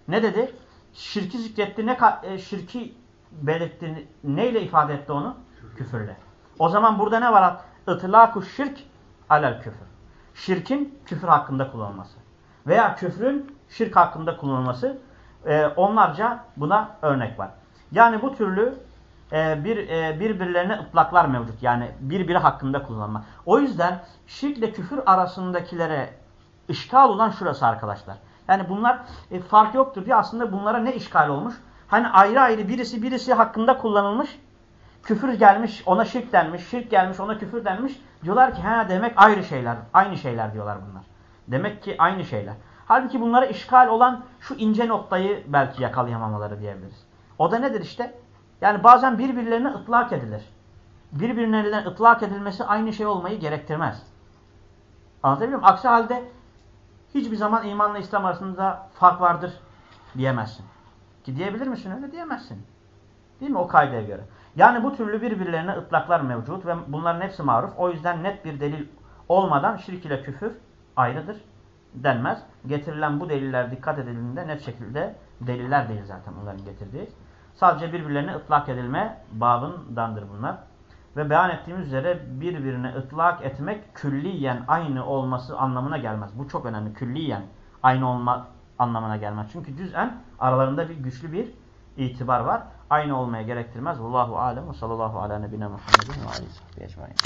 Ne dedi? Şirki zikretti. Ne e, şirki belirtti. Neyle ifade etti onu? Küfürle. O zaman burada ne var? İtlâku şirk alel küfür. Şirkin küfür hakkında kullanılması. Veya küfrün şirk hakkında kullanılması. E, onlarca buna örnek var. Yani bu türlü e, bir e, birbirlerine ıtlaklar mevcut. Yani birbiri hakkında kullanma. O yüzden şirkle küfür arasındakilere işgal olan şurası arkadaşlar. Yani bunlar e, fark yoktur diye aslında bunlara ne işgal olmuş? Hani ayrı ayrı birisi birisi hakkında kullanılmış. Küfür gelmiş ona şirk denmiş. Şirk gelmiş ona küfür denmiş. Diyorlar ki ha demek ayrı şeyler. Aynı şeyler diyorlar bunlar. Demek ki aynı şeyler. Halbuki bunlara işgal olan şu ince noktayı belki yakalayamamaları diyebiliriz. O da nedir işte? Yani bazen birbirlerine ıtlak edilir. Birbirlerine ıtlak edilmesi aynı şey olmayı gerektirmez. Anlatabiliyor muyum? Aksi halde hiçbir zaman imanla İslam arasında fark vardır diyemezsin. Ki diyebilir misin öyle? Diyemezsin. Değil mi? O kaydaya göre. Yani bu türlü birbirlerine ıtlaklar mevcut ve bunların hepsi maruf. O yüzden net bir delil olmadan şirk ile küfür ayrıdır denmez. Getirilen bu deliller dikkat edildiğinde net şekilde deliller değil zaten onların getirdiği. Sadece birbirlerine ıtlak edilme babındandır bunlar. Ve beyan ettiğimiz üzere birbirine ıtlak etmek külliyen aynı olması anlamına gelmez. Bu çok önemli. Külliyen aynı olma anlamına gelmez. Çünkü cüz'en aralarında bir güçlü bir itibar var. Aynı olmaya gerektirmez. Vallahu alem ve sallallahu ala nebine Muhammedin ve aleyhi